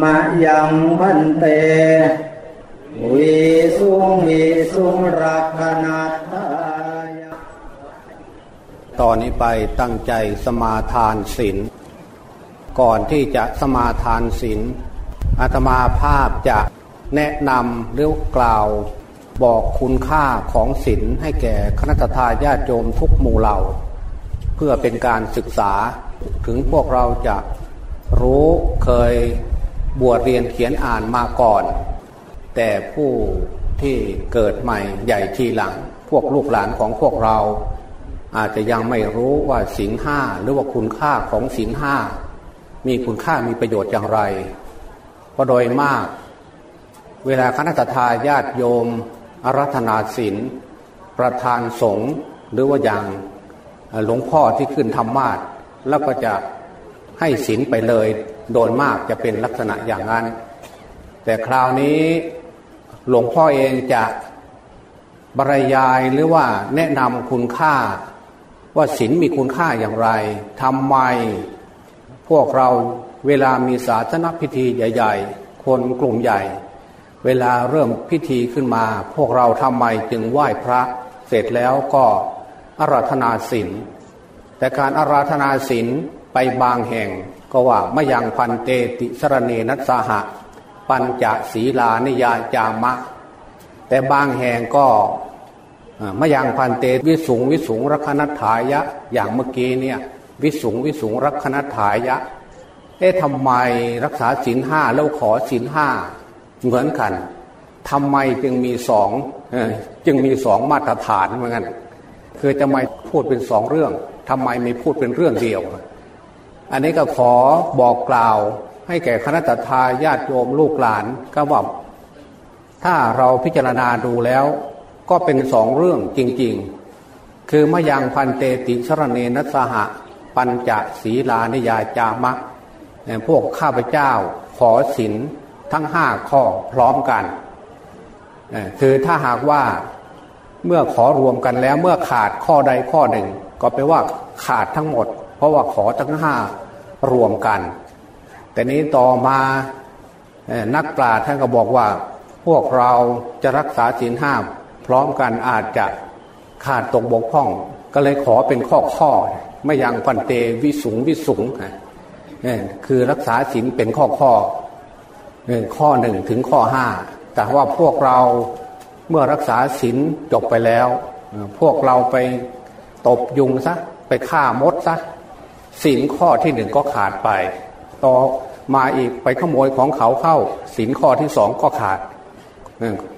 มะยังพันเต วิสุงวิสุงรักขณาทายตอนนี้ไปตั้งใจสมาทานศีล ก่อนที่จะสมาทานศีลอาตมาภาพจะแนะนำหรือกล่าวบอกคุณค่าของศีลให้แก่คณะทาญาติโยมทุกหมู่เหล่า เพื่อเป็นการศึกษาถึงพวกเราจะรู้เคย บวชเรียนเขียนอ่านมาก่อน แต่ผู้ที่เกิดใหม่ใหญ่ทีหลัง พวกลูกหลานของพวกเรา อาจจะยังไม่รู้ว่าศีลห้าหรือว่าคุณค่าของศีลห้ามีคุณค่ามีประโยชน์อย่างไร เพราะโดยมาก เวลาคณะทาญาติโยมอารัธนาศีลประธานสงฆ์หรือว่าอย่างหลวงพ่อที่ขึ้นธรรมาสแล้วก็จะให้ศีลไปเลย โดยมากจะเป็นลักษณะอย่างนั้น แต่คราวนี้หลวงพ่อเองจะบรรยายหรือว่าแนะนำคุณค่า ว่าศีลมีคุณค่าอย่างไรทำไมพวกเราเวลามีศาสนพิธีใหญ่ ๆ คนกลุ่มใหญ่ เวลาเริ่มพิธีขึ้นมา พวกเราทำไมจึงไหว้พระเสร็จแล้วก็อาราธนาศีลแต่การอาราธนาศีลไปบางแห่ง ก็ว่ามยังพันเตติสรเนนัสหะ ปัญจศีลานิยาจามะ แต่บางแห่งก็มยังพันเตวิสุงวิสุงรักนัฐายะ อย่างเมื่อกี้เนี่ยวิสุงวิสุงรักนัฐายะ เอ๊ะทำไมรักษาศีลห้าแล้วขอศีลห้าเหมือนกันทำไมจึงมีสองจึงมีสองมาตรฐานเหมือนกันคือจะไม่พูดเป็นสองเรื่องทำไมไม่พูดเป็นเรื่องเดียว อันนี้ก็ขอบอกกล่าว ให้แก่คณะทาญาติโยมลูกหลานก็ว่าถ้าเราพิจารณาดูแล้ว ก็เป็นสองเรื่องจริง ๆ คือมยังพันเตติชรเนนัสหะ ปัญจศีลานิยาจามะพวกข้าพเจ้าขอศีลทั้งห้าข้อพร้อมกันคือถ้าหากว่าเมื่อขอรวมกันแล้วเมื่อขาดข้อใดข้อหนึ่ง ก็แปลว่าขาดทั้งหมด เพราะว่าขอทั้งห้า รวมกัน แต่นี้ต่อมานักปราชญ์ท่านก็บอกว่า พวกเราจะรักษาศีลห้าพร้อมกันอาจจะขาดตกบกพร่อง ก็เลยขอเป็นข้อข้อไม่ยังปันเตวิสุงวิสุงนี่คือรักษาศีลเป็นข้อข้อหนึ่งข้อหนึ่งถึงข้อห้าแต่ว่าพวกเราเมื่อรักษาศีลจบไปแล้ว พวกเราไปตบยุงซะไปฆ่ามดซะ ศีลข้อที่หนึ่งก็ขาดไป ต่อมาอีกไปขโมยของเขาเข้าศีลข้อที่สองก็ขาด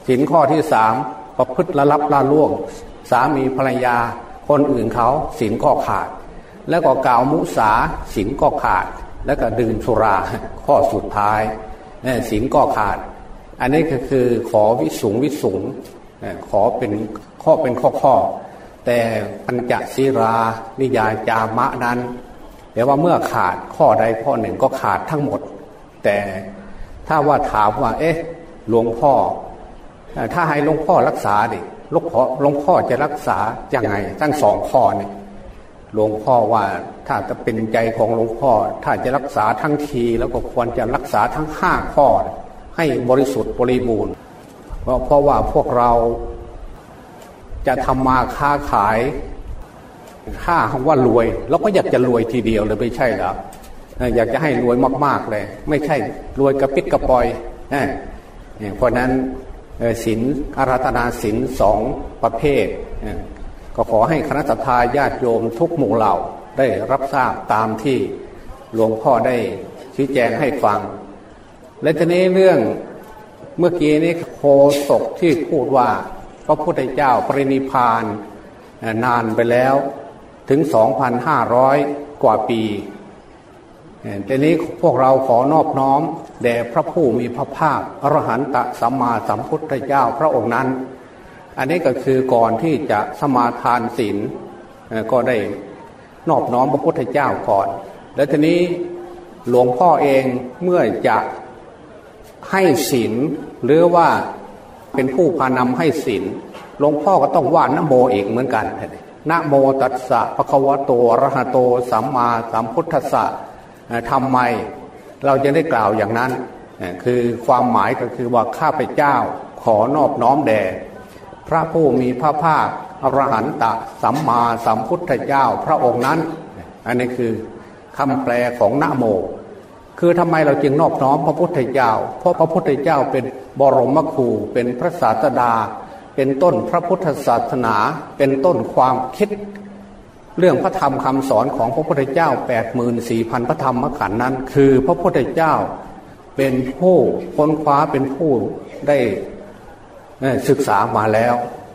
ศีลข้อที่สามประพฤติละลับละล่วง สามีภรรยาคนอื่นเขาศีลก็ขาด แล้วก็กล่าวมุสาศีลก็ขาด แล้วก็ดื่มสุราข้อสุดท้ายศีลก็ขาด อันนี้ก็คือขอวิสุงวิสุงขอเป็นข้อเป็นข้อข้อแต่ปัญจศีรานิยาจามะนั้น แต่ว่าเมื่อขาดข้อใดข้อหนึ่งก็ขาดทั้งหมด แต่ถ้าว่าถามว่า เอ๊ะหลวงพ่อ ถ้าให้หลวงพ่อรักษาดิหลวงพ่อหลวงพ่อจะรักษาอย่างไงทั้งสองข้อนี่หลวงพ่อว่าถ้าจะเป็นใจของหลวงพ่อ ถ้าจะรักษาทั้งทีแล้วก็ควรจะรักษาทั้งห้าข้อ ให้บริสุทธิ์บริบูรณ์เพราะเพราะว่าพวกเราจะทำมาค้าขาย ค่าคำว่ารวยเราก็อยากจะรวยทีเดียวเลยไม่ใช่หรออยากจะให้รวยมากๆเลย ไม่ใช่รวยกระปิดกระปอยเพราะนั้นศินอาราธนาศินสองประเภท ก็ขอให้คณะทาญาติโยมทุกหมู่เหล่าได้รับทราบตามที่หลวงพ่อได้ชี้แจงให้ฟัง และทีนี้เรื่องเมื่อกี้นี้โคศกที่พูดว่า พระพุทธเจ้าปรินิพานนานไปแล้ว ถึง 2,500 กว่าปีแต่นี้พวกเราขอนอบน้อมแด่พระผู้มีพระภาคอรหันตสัมมาสัมพุทธเจ้าพระองค์นั้น อันนี้ก็คือก่อนที่จะสมาทานศีลก็ได้นอบน้อมพระพุทธเจ้าก่อน แล้วทีนี้หลวงพ่อเองเมื่อจะให้ศีลหรือว่าเป็นผู้พานำให้ศีลหลวงพ่อก็ต้องว่านโมอีกเหมือนกัน นะโมตัสสะภะคะวะโตอะระหะโตสัมมาสัมพุทธัสสะทำไมเราจะได้กล่าวอย่างนั้น คือความหมายก็คือว่าข้าพเจ้าขอนอบน้อมแด่พระผู้มีพระภาคอรหันตะสัมมาสัมพุทธเจ้าพระองค์นั้น อันนี้คือคำแปลของนะโม คือทำไมเราจึงนอบน้อมพระพุทธเจ้า เพราะพระพุทธเจ้าเป็นบรมครูเป็นพระศาสดา เป็นต้นพระพุทธศาสนา เป็นต้นความคิด เรื่องพระธรรมคำสอนของพระพุทธเจ้า 8 4 0 0 0 พระธรรมขันธ์นั้น คือพระพุทธเจ้าเป็นผู้ค้นคว้าเป็นผู้ได้ศึกษามาแล้ว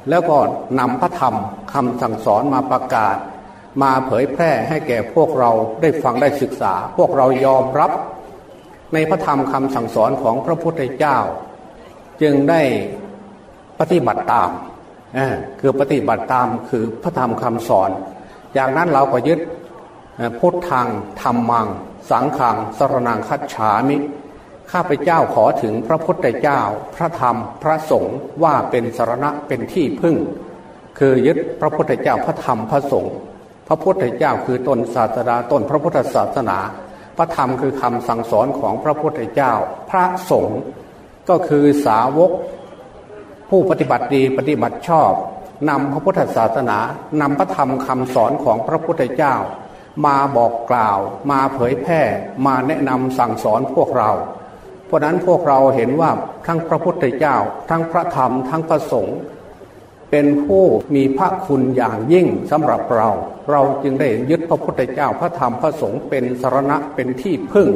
แล้วก็นำพระธรรมคำสั่งสอนมาประกาศ มาเผยแพร่ให้แก่พวกเราได้ฟังได้ศึกษา พวกเรายอมรับ ในพระธรรมคำสั่งสอนของพระพุทธเจ้า จึงได้ ปฏิบัติตามคือปฏิบัติตามคือพระธรรมคำสอนจากนั้นเราก็ยึดพุทธังธรรมัง สังขังสรนังคัจฉามิ ข้าพเจ้าขอถึงพระพุทธเจ้า พระธรรมพระสงฆ์ว่าเป็นสารณะเป็นที่พึ่ง คือยึดพระพุทธเจ้าพระธรรมพระสงฆ์พระพุทธเจ้าคือตนศาสดาตนพระพุทธศาสนา พระธรรมคือคำสั่งสอนของพระพุทธเจ้า พระสงฆ์ก็คือสาวก ผู้ปฏิบัติดีปฏิบัติชอบนำพระพุทธศาสนานำพระธรรมคำสอนของพระพุทธเจ้า มาบอกกล่าว มาเผยแพร่ มาแนะนำสั่งสอนพวกเรา เพราะนั้นพวกเราเห็นว่าทั้งพระพุทธเจ้า ทั้งพระธรรม ทั้งพระสงฆ์เป็นผู้มีพระคุณอย่างยิ่งสำหรับเรา เราจึงได้ยึดพระพุทธเจ้าพระธรรมพระสงฆ์เป็นสารณะเป็นที่พึ่ง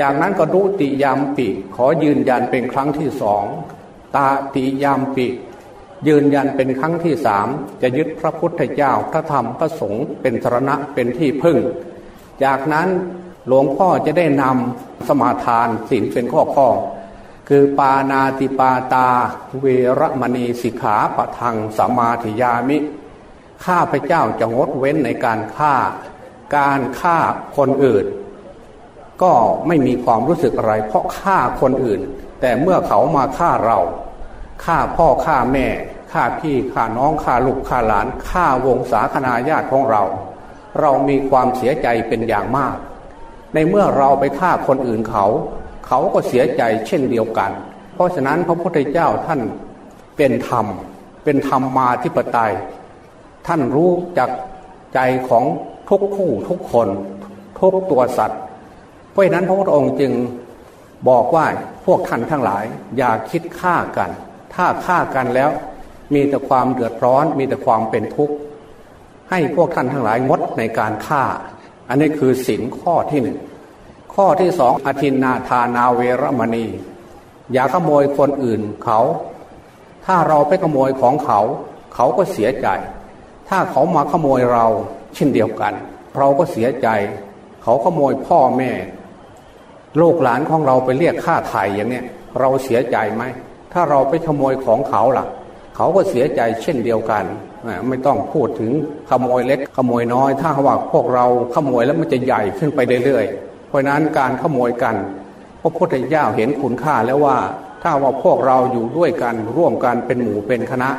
จากนั้นก็ดุติยามปิขอยืนยันเป็นครั้งที่สอง ตาติยามปิยืนยันเป็นครั้งที่สามจะยึดพระพุทธเจ้าพระธรรมพระสงฆ์เป็นสรณะเป็นที่พึ่ง จากนั้นหลวงพ่อจะได้นำสมาทานศีลเป็นข้อข้อ คือปานาติปาตา เวรมณีสิกขาปะทังสมาธิยามิ ข้าพเจ้าจะงดเว้นในการฆ่า การฆ่าคนอื่น ก็ไม่มีความรู้สึกอะไร เพราะฆ่าคนอื่น แต่เมื่อเขามาฆ่าเรา ฆ่าพ่อฆ่าแม่ฆ่าพี่ฆ่าน้องฆ่าลูกฆ่าหลานฆ่าวงศาคณาญาติของเรา เรามีความเสียใจเป็นอย่างมาก ในเมื่อเราไปฆ่าคนอื่นเขา เขาก็เสียใจเช่นเดียวกัน เพราะฉะนั้นพระพุทธเจ้าท่านเป็นธรรม เป็นธรรมมาธิปไตย ท่านรู้จักใจของทุกคู่ทุกคนทุกตัวสัตว์ เพราะฉะนั้นพระพุทธองค์จึงบอกว่าพวกท่านทั้งหลายอย่าคิดฆ่ากัน ถ้าฆ่ากันแล้ว มีแต่ความเดือดร้อน มีแต่ความเป็นทุกข์ให้พวกท่านทั้งหลายงดในการฆ่า อันนี้คือสินข้อที่หนึ่งข้อที่สองอธินนาทานาเวรมณี อย่าขโมยคนอื่นเขา ถ้าเราไปขโมยของเขา เขาก็เสียใจ ถ้าเขามาขโมยเราเช่นเดียวกัน เราก็เสียใจ เขาขโมยพ่อแม่ลูกหลานของเราไปเรียกค่าไถ่อย่างเนี้ยเราเสียใจไหม ถ้าเราไปขโมยของเขาล่ะ เขาก็เสียใจเช่นเดียวกัน ไม่ต้องพูดถึงขโมยเล็กขโมยน้อย ถ้าว่าพวกเราขโมยแล้วมันจะใหญ่ขึ้นไปเรื่อยๆ เพราะนั้นการขโมยกันพระพุทธเจ้าเห็นคุณค่าแล้วว่า ถ้าว่าพวกเราอยู่ด้วยกันร่วมกันเป็นหมู่เป็นคณะ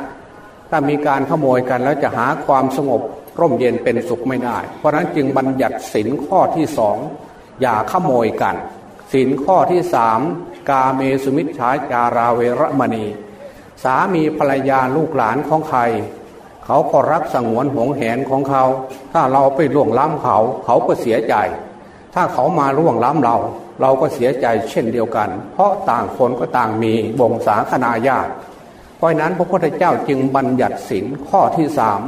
ถ้ามีการขโมยกันแล้วจะหาความสงบร่มเย็นเป็นสุขไม่ได้ เพราะนั้นจึงบัญญัติสินข้อที่สองอย่าขโมยกันสินข้อที่สาม กาเมสุมิชาจาราเวรมณี สามีภรรยาลูกหลานของใคร เขาก็รักสงวนหวงแหนของเขา ถ้าเราไปล่วงล้ำเขา เขาก็เสียใจ ถ้าเขามาล่วงล้ำเรา เราก็เสียใจเช่นเดียวกัน เพราะต่างคนก็ต่างมีบงสาคนาญาติเพราะนั้นพระพุทธเจ้าจึงบัญญัติสินข้อที่สาม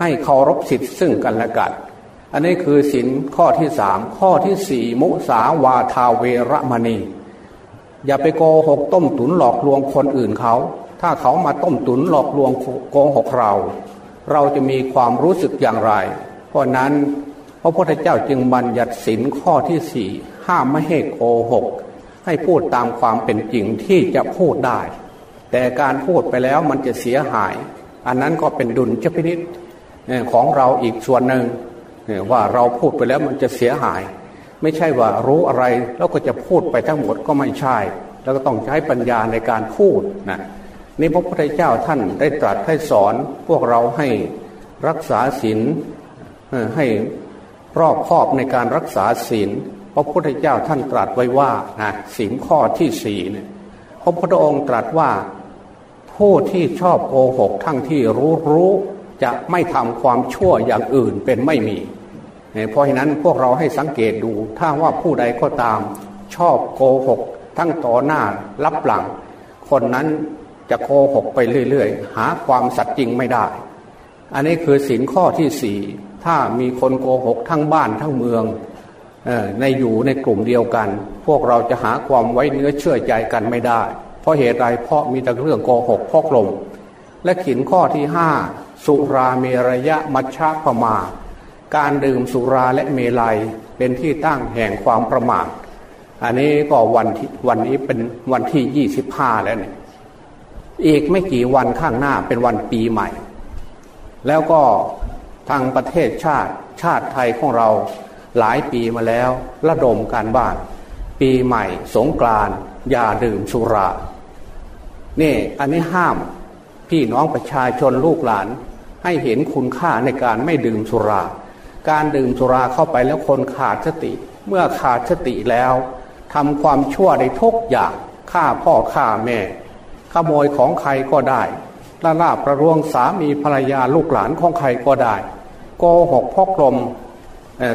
ให้เคารพสิทธิ์ซึ่งกันและกัน อันนี้คือสินข้อที่สามข้อที่สี่มุสาวาทาเวรมณี อย่าไปโกหกต้มตุนหลอกลวงคนอื่นเขา ถ้าเขามาต้มตุนหลอกลวงโกหกเรา เราจะมีความรู้สึกอย่างไร เพราะนั้นพระพุทธเจ้าจึงบัญญัติสินข้อที่สี่ห้ามไม่ให้โกหก ให้พูดตามความเป็นจริงที่จะพูดได้ แต่การพูดไปแล้วมันจะเสียหาย อันนั้นก็เป็นดุลเจพินิษของเราอีกส่วนหนึ่งว่าเราพูดไปแล้วมันจะเสียหาย ไม่ใช่ว่ารู้อะไรแล้วก็จะพูดไปทั้งหมดก็ไม่ใช่ แล้วก็ต้องใช้ปัญญาในการพูดนะนี่พระพุทธเจ้าท่านได้ตรัสให้สอนพวกเราให้รักษาศีลให้รอบครอบในการรักษาศีลพระพุทธเจ้าท่านตรัสไว้ว่านะสินข้อที่สี่เนี่ยพระพุทธองค์ตรัสว่าผู้ที่ชอบโกหกทั้งที่รู้รู้จะไม่ทำความชั่วอย่างอื่นเป็นไม่มี เพราะฉะนั้นพวกเราให้สังเกตดู ถ้าว่าผู้ใดก็ตาม ชอบโกหก ทั้งต่อหน้ารับหลัง คนนั้นจะโกหกไปเรื่อยๆ หาความสัตย์จริงไม่ได้ อันนี้คือสินข้อที่สี่ถ้ามีคนโกหกทั้งบ้านทั้งเมืองในอยู่ในกลุ่มเดียวกัน พวกเราจะหาความไว้เนื้อเชื่อใจกันไม่ได้ เพราะเหตุไรเพราะมีแต่เรื่องโกหกพอกลมและขินข้อที่ห้าสุราเมรยะมัชฌะปมา การดื่มสุราและเมลัยเป็นที่ตั้งแห่งความประมาทอันนี้ก็วันที่วันนี้เป็นวันที่ยี่สิบห้าแล้วเนี่ยอีกไม่กี่วันข้างหน้าเป็นวันปีใหม่ แล้วก็ทางประเทศชาติชาติไทยของเราหลายปีมาแล้วระดมการบ้าน ปีใหม่ สงกรานอย่าดื่มสุรานี่อันนี้ห้ามพี่น้องประชาชนลูกหลานให้เห็นคุณค่าในการไม่ดื่มสุรา การดื่มสุราเข้าไปแล้วคนขาดสติ เมื่อขาดสติแล้วทำความชั่วในทุกอย่างฆ่าพ่อฆ่าแม่ ขโมยของใครก็ได้ละลาบประรวงสามีภรรยาลูกหลานของใครก็ได้โกหกพอกลม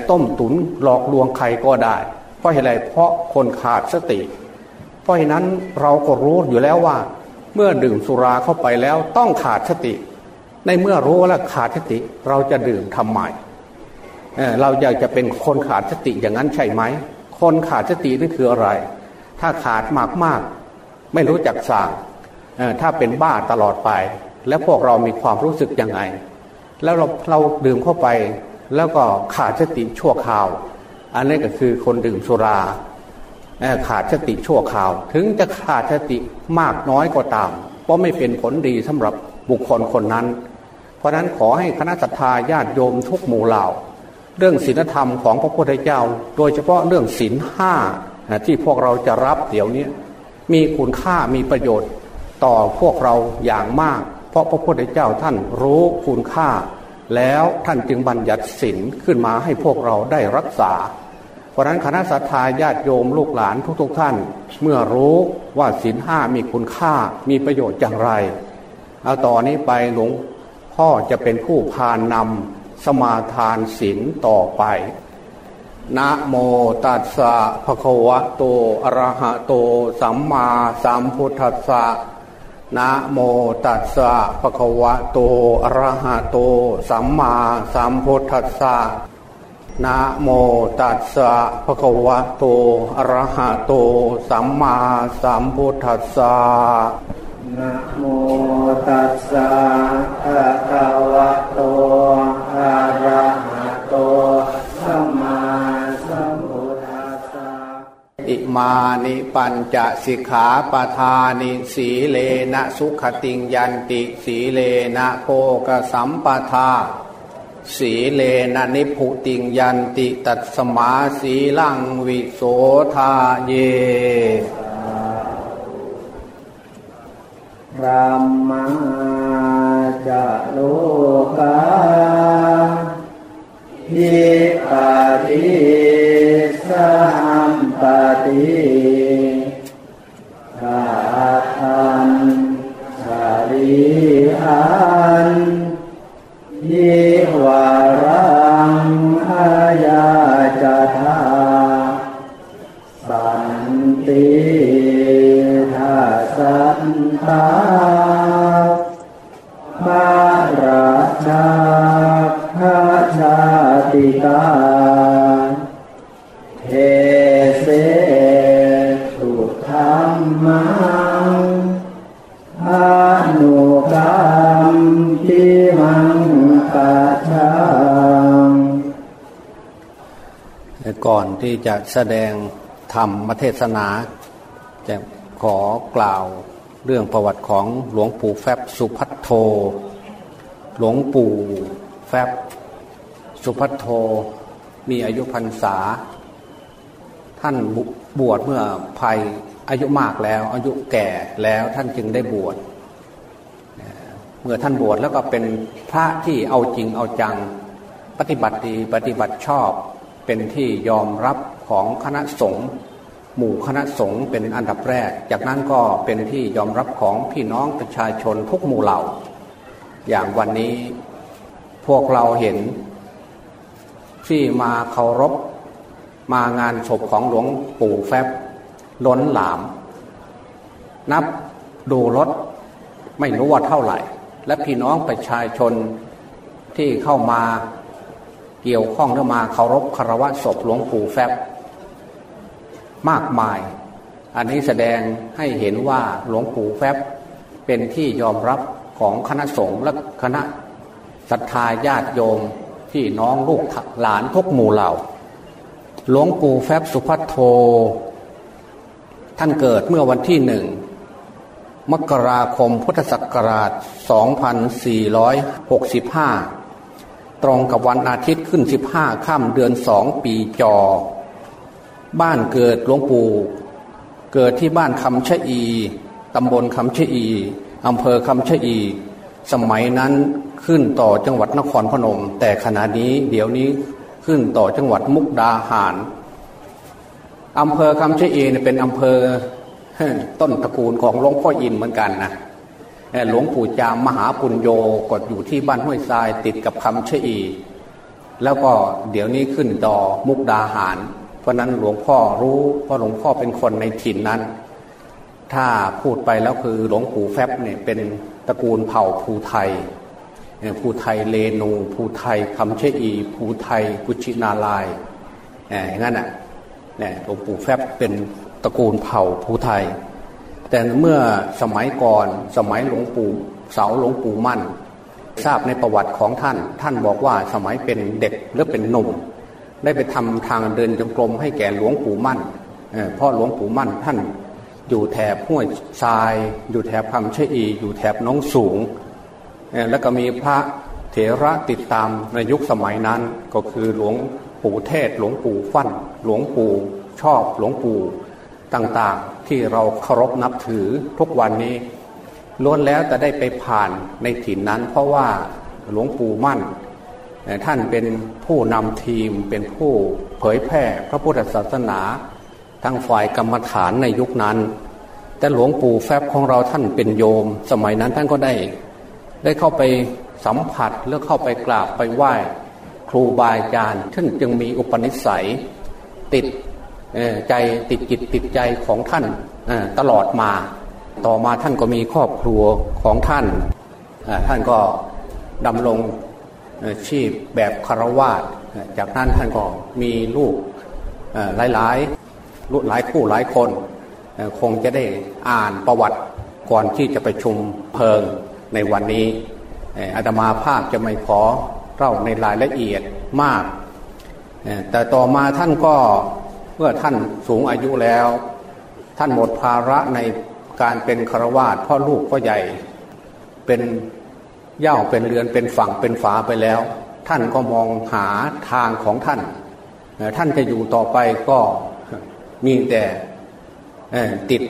ต้มตุนหลอกลวงใครก็ได้ เพราะอะไรเพราะคนขาดสติ เพราะฉะนั้นเราก็รู้อยู่แล้วว่า เมื่อดื่มสุราเข้าไปแล้วต้องขาดสติ ในเมื่อรู้แล้วขาดสติเราจะดื่มทำไม เราอยากจะเป็นคนขาดสติอย่างนั้นใช่ไหม คนขาดสตินั่นคืออะไร ถ้าขาดมากมากไม่รู้จักสั่งถ้าเป็นบ้าตลอดไป แล้วพวกเรามีความรู้สึกยังไง แล้วเราเราดื่มเข้าไป แล้วก็ขาดสติชั่วคราว อันนี้ก็คือคนดื่มสุราขาดสติชั่วคราว ถึงจะขาดสติมากน้อยก็ตามเพราะไม่เป็นผลดีสำหรับบุคคลคนนั้น เพราะนั้นขอให้คณะสัตยาญาติโยมทุกหมู่เหล่า เรื่องศีลธรรมของพระพุทธเจ้า โดยเฉพาะเรื่องศีลห้าที่พวกเราจะรับเดี๋ยวนี้มีคุณค่ามีประโยชน์ต่อพวกเราอย่างมาก เพราะพระพุทธเจ้าท่านรู้คุณค่า แล้วท่านจึงบัญญัติศีลขึ้นมาให้พวกเราได้รักษา เพราะนั้นคณะสัตยาญาติโยมลูกหลานทุกๆทท่าน เมื่อรู้ว่าศีลห้ามีคุณค่ามีประโยชน์อย่างไร เอาต่อนนี้ไปหลวงพ่อจะเป็นผู้พานนำ สมาทานศีลต่อไป นะโมตัสสะภะคะวะโตอะระหะโต สัมมาสัมพุทธัสสะนะโมตัสสะภะคะวะโตอะระหะโต สัมมาสัมพุทธัสสะนะโมตัสสะภะคะวะโตอะระหะโต สัมมาสัมพุทธัสสะ นะโมตัสสะภะคะวะโตอะระหะโตสัมมาสัมพุทธัสสะอิมานิปัญจสิกขาปทานิสีเลนะสุขติงยันติสีเลนะโภกสัมปทาสีเลนะนิพุติงยันติตัสมาสีลังวิโสทาเย รัมมาจะโลกาหิปติสัมปติ จะแสดงธรรมเทศนา จะขอกล่าวเรื่องประวัติของหลวงปู่แฟบสุพัทโท หลวงปู่แฟบสุพัทโท มีอายุพรรษา ท่านบวชเมื่อภัยอายุมากแล้วอายุแก่แล้วท่านจึงได้บวชเมื่อท่านบวชแล้วก็เป็นพระที่เอาจริงเอาจัง ปฏิบัติดีปฏิบัติชอบเป็นที่ยอมรับ ของคณะสงฆ์หมู่คณะสงฆ์เป็นอันดับแรก จากนั้นก็เป็นที่ยอมรับของพี่น้องประชาชนทุกหมู่เหล่า อย่างวันนี้พวกเราเห็น ที่มาเคารพมางานศพของหลวงปู่แฟบล้นหลาม นับดูรถไม่รู้ว่าเท่าไหร่ และพี่น้องประชาชนที่เข้ามาเกี่ยวข้องและมาเคารพคารวะศพหลวงปู่แฟบ มากมาย อันนี้แสดงให้เห็นว่าหลวงปู่แฟบเป็นที่ยอมรับของคณะสงฆ์และคณะศรัทธาญาติโยมที่น้องลูกหลานทุกหมู่เหล่า หลวงปู่แฟบสุพัทโท ท่านเกิดเมื่อวันที่หนึ่งมกราคมพุทธศักราช 2465 ตรงกับวันอาทิตย์ขึ้น 15 ค่ำเดือนสองปีจอ บ้านเกิดหลวงปู่ เกิดที่บ้านคำชะอีตำบลคำชะอีอำเภอคำชะอี สมัยนั้นขึ้นต่อจังหวัดนครพนม แต่ขณะนี้เดี๋ยวนี้ขึ้นต่อจังหวัดมุกดาหารอำเภอคำชะอีเป็นอำเภอต้นตระกูลของหลวงพ่ออินเหมือนกันนะหลวงปู่จามมหาปุญโยกดอยู่ที่บ้านห้วยทรายติดกับคำชะอี แล้วก็เดี๋ยวนี้ขึ้นต่อมุกดาหาร เพราะนั้นหลวงพ่อรู้เพราะหลวงพ่อเป็นคนในถิ่นนั้น ถ้าพูดไปแล้วคือหลวงปู่แฟบเนี่ยเป็นตระกูลเผ่าภูไทยภูไทยเลนูภูไทยคำเชอีภูไทยกุชินาลายอย่างนั้นอะหลวงปู่แฟบเป็นตระกูลเผ่าภูไทย แต่เมื่อสมัยก่อนสมัยหลวงปู่เสาหลวงปู่มั่น ทราบในประวัติของท่าน ท่านบอกว่าสมัยเป็นเด็กหรือเป็นหนุ่ม ได้ไปทำทางเดินจงกรมให้แก่หลวงปู่มั่นเพราะหลวงปู่มั่นท่านอยู่แถบห้วยทราย อยู่แถบคำชอี อยู่แถบน้องสูง แล้วก็มีพระเถระติดตามในยุคสมัยนั้นก็คือหลวงปู่เทศ หลวงปู่ฟั่น หลวงปู่ชอบหลวงปู่ต่างๆ ที่เราเคารพนับถือทุกวันนี้ล้วนแล้วแต่ได้ไปผ่านในถิ่นนั้น เพราะว่าหลวงปู่มั่น ท่านเป็นผู้นำทีมเป็นผู้เผยแพร่พระพุทธศาสนาทั้งฝ่ายกรรมฐานในยุคนั้น แต่หลวงปู่แฟบของเราท่านเป็นโยม สมัยนั้นท่านก็ได้ ได้เข้าไปสัมผัสหรือเข้าไปกราบไปไหว้ ครูบาอาจารย์ท่านจึงมีอุปนิสัยติดใจติดจิตติดใจของท่านตลอดมา ต่อมาท่านก็มีครอบครัวของท่าน ท่านก็ดำรง ชีพแบบคารวาสจากนั้นท่านก็มีลูกหลายหลายลูกหลายคู่หลายคน คงจะได้อ่านประวัติก่อนที่จะไปชุมเพลิงในวันนี้อาตมาภาพจะไม่ขอเล่าในรายละเอียดมาก แต่ต่อมาท่านก็เมื่อท่านสูงอายุแล้ว ท่านหมดภาระในการเป็นครวาสพ่อลูกก็ใหญ่เป็น เย่าเป็นเรือนเป็นฝั่งเป็นฝาไปแล้ว ท่านก็มองหาทางของท่าน ท่านจะอยู่ต่อไปก็มีแต่ติด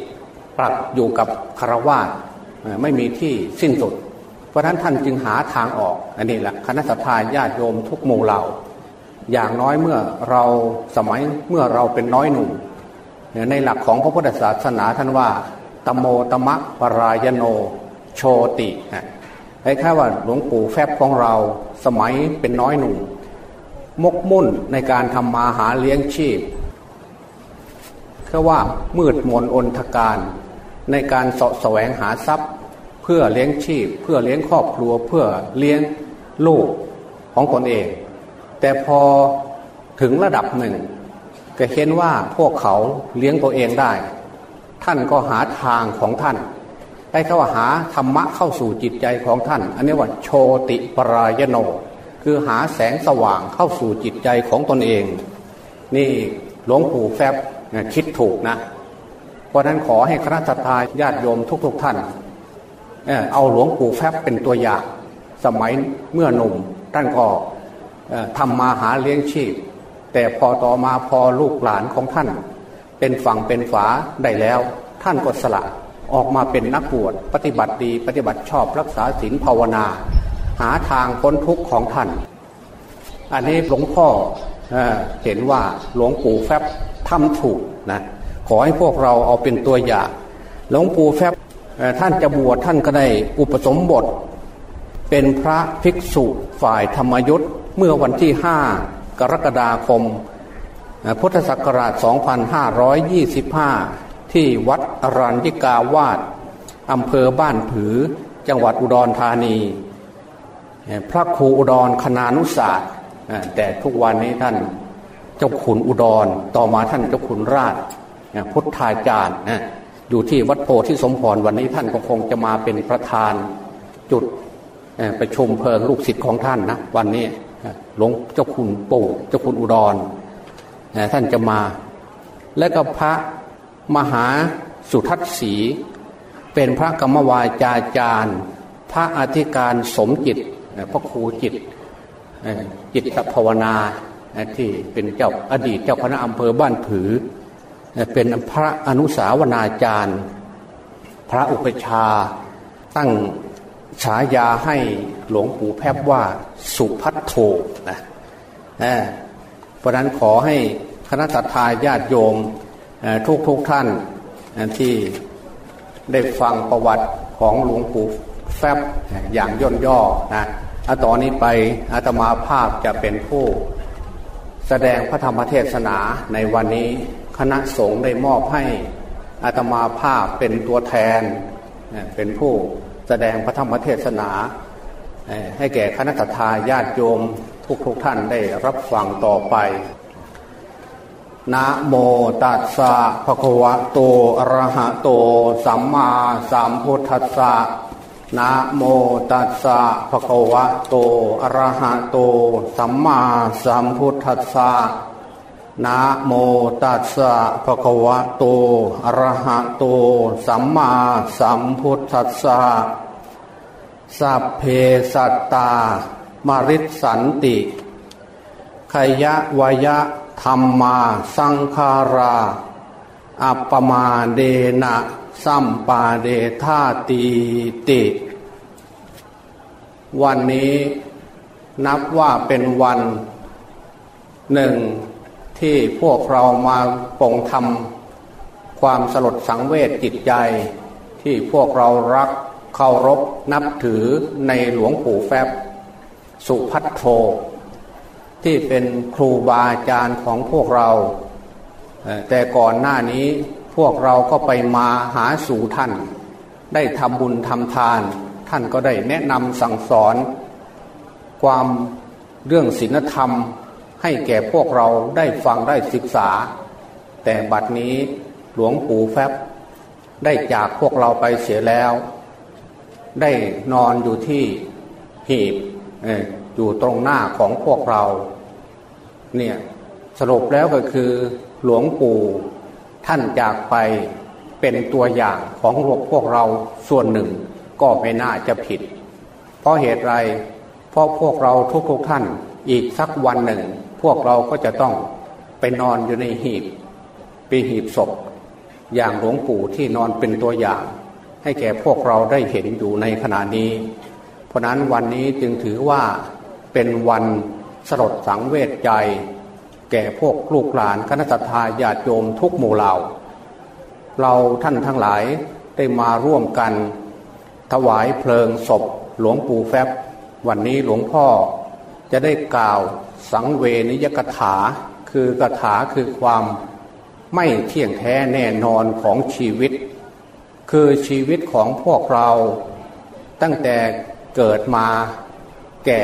ปรับอยู่กับคารวาสไม่มีที่สิ้นสุด เพราะนั้นท่านจึงหาทางออก อันนี้แหละคณะสัตยาญาติโยมทุกหมู่เหล่า อย่างน้อยเมื่อเราสมัยเมื่อเราเป็นน้อยหนุ่มในหลักของพระพุทธศาสนาท่านว่าตโมตมะปรายโนโชติ คล้ายๆว่าหลวงปู่แฟบของเราสมัยเป็นน้อยหนุ่มมกมุ่นในการทำมาหาเลี้ยงชีพแค่ว่ามืดมนอนทการ ในการสะแสวงหาทรัพย์ เพื่อเลี้ยงชีพ เพื่อเลี้ยงครอบครัวเพื่อเลี้ยงลูกของตนเอง แต่พอถึงระดับหนึ่ง ก็เห็นว่าพวกเขาเลี้ยงตัวเองได้ ท่านก็หาทางของท่าน ให้เขาหาธรรมะเข้าสู่จิตใจของท่าน อันนี้ว่าโชติปรายโน คือหาแสงสว่างเข้าสู่จิตใจของตนเอง นี่หลวงปู่แฟบคิดถูกนะ เพราะนั้นขอให้คณะสัตยาญาติโยมทุกๆทท่าน เอาหลวงปู่แฟบเป็นตัวอย่าง สมัยเมื่อหนุ่มท่านก็ทำมาหาเลี้ยงชีพ แต่พอต่อมาพอลูกหลานของท่าน เป็นฝั่งเป็นฝาได้แล้ว ท่านก็สละ ออกมาเป็นนักบวชปฏิบัติดีปฏิบัติชอบรักษาศีลภาวนา หาทางพ้นทุกข์ของท่าน อันนี้หลวงพ่อเห็นว่าหลวงปู่แฟบทำถูกนะขอให้พวกเราเอาเป็นตัวอย่าง หลวงปู่แฟบท่านจะบวชท่านก็ได้อุปสมบท เป็นพระภิกษุฝ่ายธรรมยุทธ์เมื่อวันที่5กรกฎาคม พุทธศักราช 2525 ที่วัดอรัญญิกาวาสอำเภอบ้านผือจังหวัดอุดรธานี พระครูอุดรคณานุศาสตร์แต่ทุกวันนี้ท่านเจ้าขุนอุดร ต่อมาท่านเจ้าขุนราชพุทธาจารย์อยู่ที่วัดโพธิสมพรวันนี้ท่านก็คงจะมาเป็นประธานจุดประชุมเพลิงลูกศิษย์ของท่านนะวันนี้หลวงเจ้าคุณปู่เจ้าคุณอุดรท่านจะมา และก็พระ มหาสุทัศสี เป็นพระกรรมวาจาจารย์ พระอธิการสมจิตพระครูจิตจิตภาวนาที่เป็นเจ้าอดีตเจ้าคณะอำเภอบ้านผือ เป็นพระอนุสาวนาจารย์ พระอุปชาตั้งฉายาให้หลวงปู่แพบว่าสุพัทโธนะเพราะนั้นขอให้คณะสัตยาญาติโยม ทุกทุกท่านที่ได้ฟังประวัติของหลวงปู่แฟบอย่างย่นย่อนะต่อนนี้ไปอาตมาภาพจะเป็นผู้แสดงพระธรรมเทศนาในวันนี้คณะสงฆ์ได้มอบให้อาตมาภาพเป็นตัวแทนเป็นผู้แสดงพระธรรมเทศนา ให้แก่คณะทาญาติโยมทุกทุกท่านได้รับฟังต่อไป นะโมตัสสะภะคะวะโตอะระหะโต สัมมาสัมพุทธัสสะนะโมตัสสะภะคะวะโตอะระหะโต สัมมาสัมพุทธัสสะนะโมตัสสะภะคะวะโตอะระหะโต สัมมาสัมพุทธัสสะสัพเพสัตตามาริสันติขยะวยะ ธรรมาสังคารา อัปปมาเดนะสัมปาเดธาตีติ วันนี้นับว่าเป็นวันหนึ่งที่พวกเรามาปองทำความสลดสังเวชจิตใจ ที่พวกเรารักเคารพนับถือในหลวงปู่แฟบ สุพัทโธ ที่เป็นครูบาอาจารย์ของพวกเรา แต่ก่อนหน้านี้พวกเราก็ไปมาหาสู่ท่าน ได้ทำบุญทำทาน ท่านก็ได้แนะนำสั่งสอน ความเรื่องศีลธรรมให้แก่พวกเราได้ฟังได้ศึกษา แต่บัดนี้หลวงปู่แฟบได้จากพวกเราไปเสียแล้ว ได้นอนอยู่ที่หีบ อยู่ตรงหน้าของพวกเรา เนี่ยสรุปแล้วก็คือหลวงปู่ท่านจากไปเป็นตัวอย่างของพวกเราส่วนหนึ่งก็ไม่น่าจะผิด เพราะเหตุไร เพราะพวกเราทุกๆทท่านอีกสักวันหนึ่ง พวกเราก็จะต้องไปนอนอยู่ในหีบปีหีบศพ อย่างหลวงปู่ที่นอนเป็นตัวอย่าง ให้แก่พวกเราได้เห็นอยู่ในขณะนี้ เพราะนั้นวันนี้จึงถือว่า เป็นวันสลดสังเวชใจ แก่พวกลูกหลานคณะทาญาติโยมทุกหมู่เหล่า เราท่านทั้งหลายได้มาร่วมกัน ถวายเพลิงศพหลวงปู่แฟบ วันนี้หลวงพ่อจะได้กล่าวสังเวนิยกถา คือกถาคือความไม่เที่ยงแท้แน่นอนของชีวิต คือชีวิตของพวกเรา ตั้งแต่เกิดมาแก่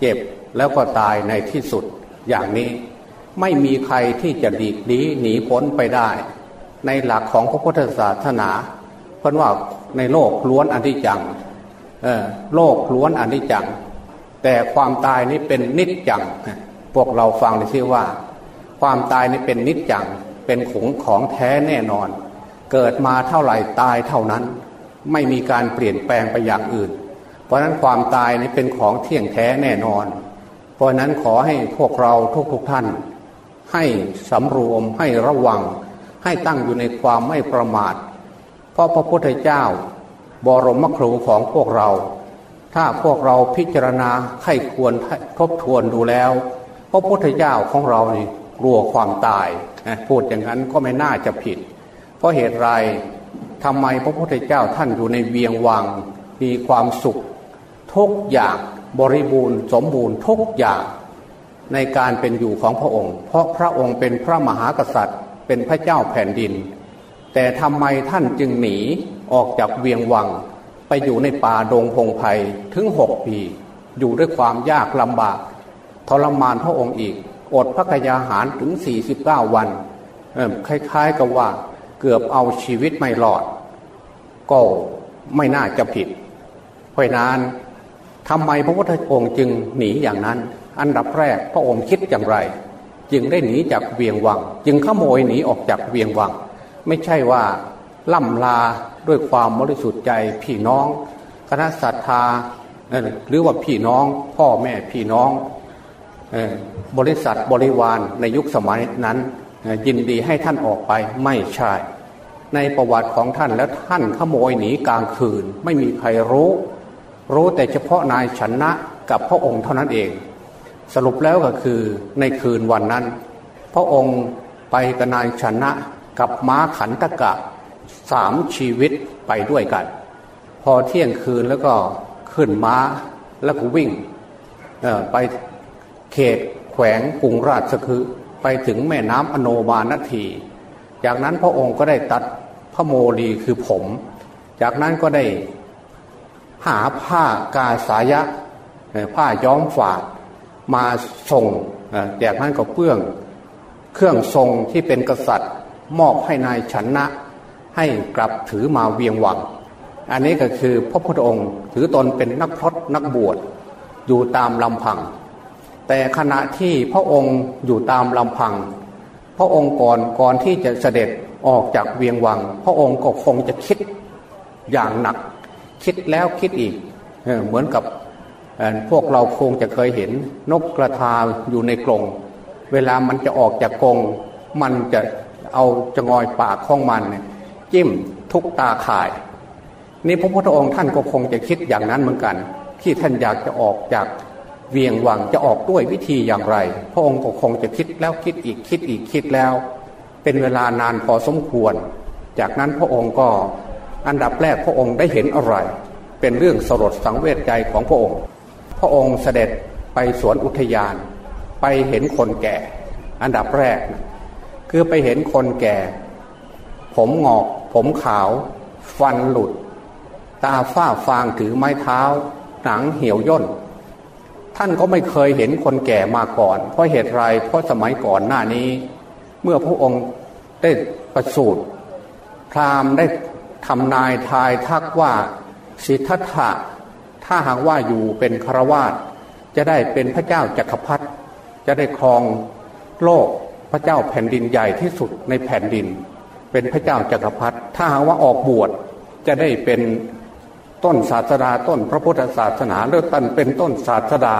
เจ็บแล้วก็ตายในที่สุดอย่างนี้ไม่มีใครที่จะดีดีหนีพ้นไปได้ ในหลักของพระพุทธศาสนา เพราะว่าในโลกล้วนอนิจจังโลกล้วนอนิจจัง แต่ความตายนี้เป็นนิจจังพวกเราฟังได้ซิว่า ความตายนี้เป็นนิจจังเป็นของของแท้แน่นอน เกิดมาเท่าไหร่ตายเท่านั้น ไม่มีการเปลี่ยนแปลงไปอย่างอื่น เพราะนั้นความตายนี้เป็นของเที่ยงแท้แน่นอน เพราะนั้นขอให้พวกเราทุกๆทท่าน ให้สำรวมให้ระวัง ให้ตั้งอยู่ในความไม่ประมาท เพราะพระพุทธเจ้า บรมครูของพวกเรา ถ้าพวกเราพิจารณาให้ควรทบทวนดูแล้ว พระพุทธเจ้าของเรานี่กลัวความตายพูดอย่างนั้นก็ไม่น่าจะผิด เพราะเหตุไรทำไมพระพุทธเจ้าท่านอยู่ในเวียงวังมีความสุข ทุกอย่างบริบูรณ์สมบูรณ์ทุกอย่างในการเป็นอยู่ของพระองค์ เพราะพระองค์เป็นพระมหากษัตริย์ เป็นพระเจ้าแผ่นดิน แต่ทำไมท่านจึงหนีออกจากเวียงวัง ไปอยู่ในป่าดงพงไพ่ถึงหกปี อยู่ด้วยความยากลำบากทรมานพระองค์อีก อดพระกยาหารถึง 49 วันคล้ายๆกับว่าเกือบเอาชีวิตไม่รอด ก็ไม่น่าจะผิด เพราะนั้น ทำไมพระพุทธองค์จึงหนีอย่างนั้น อันดับแรกพระองค์คิดอย่างไร จึงได้หนีจากเวียงวัง จึงขโมยหนีออกจากเวียงวัง ไม่ใช่ว่าล่ำลาด้วยความบริสุทธิ์ใจพี่น้อง คณะศรัทธาหรือว่าพี่น้อง พ่อแม่พี่น้องบริษัทบริวารในยุคสมัยนั้นยินดีให้ท่านออกไปไม่ใช่ ในประวัติของท่านแล้วท่านขโมยหนีกลางคืน ไม่มีใครรู้ รู้แต่เฉพาะนายชนะกับพระองค์เท่านั้นเอง สรุปแล้วก็คือในคืนวันนั้น พระองค์ไปกับนายชนะกับม้าขันตะกะสามชีวิตไปด้วยกัน พอเที่ยงคืนแล้วก็ขึ้นม้าแล้วก็วิ่งไปเขตแขวงกรุงราชคือไปถึงแม่น้ำอโนบานที จากนั้นพระองค์ก็ได้ตัดพระโมลีคือผม จากนั้นก็ได้ หาผ้ากาสายะผ้าย้อมฝาดมาส่งจากนั้นก็เปื้องเครื่องทรงที่เป็นกษัตริย์มอบให้นายชนะ ให้กลับถือมาเวียงวัง อันนี้ก็คือพระพุทธองค์ถือตนเป็นนักพรตนักบวชอยู่ตามลำพัง แต่ขณะที่พระองค์อยู่ตามลำพัง พระองค์ก่อนก่อนที่จะเสด็จออกจากเวียงวัง พระองค์ก็คงจะคิดอย่างหนัก คิดแล้วคิดอีกเหมือนกับพวกเราคงจะเคยเห็น นกกระทาอยู่ในกรงเวลามันจะออกจากกรงมันจะเอาจะงอยปากของมันจิ้มทุกตาข่าย นี่พระพุทธองค์ท่านก็คงจะคิดอย่างนั้นเหมือนกัน ที่ท่านอยากจะออกจากเวียงวังจะออกด้วยวิธีอย่างไร พระองค์ก็คงจะคิดแล้วคิดอีกคิดอีกคิดแล้ว เป็นเวลานานพอสมควร จากนั้นพระองค์ก็ อันดับแรกพระองค์ได้เห็นอะไร เป็นเรื่องสลดสังเวชใจของพระองค์ พระองค์เสด็จไปสวนอุทยาน ไปเห็นคนแก่ อันดับแรก คือไปเห็นคนแก่ ผมงอก ผมขาว ฟันหลุด ตาฝ้าฟางถือไม้เท้า หนังเหี่ยวย่น ท่านก็ไม่เคยเห็นคนแก่มาก่อน เพราะเหตุไรเพราะสมัยก่อนหน้านี้ เมื่อพระองค์ได้ประสูติพราหมณ์ได้ ทำนายทายทักว่าสิทธัตถะถ้าหากว่าอยู่เป็นครวาสจะได้เป็นพระเจ้าจักรพรรดิจะได้ครองโลกพระเจ้าแผ่นดินใหญ่ที่สุดในแผ่นดิน เป็นพระเจ้าจักรพรรดิถ้าหากว่าออกบวชจะได้เป็นต้นศาสดาต้นพระพุทธศาสนาเลือกตันเป็นต้นศาสดา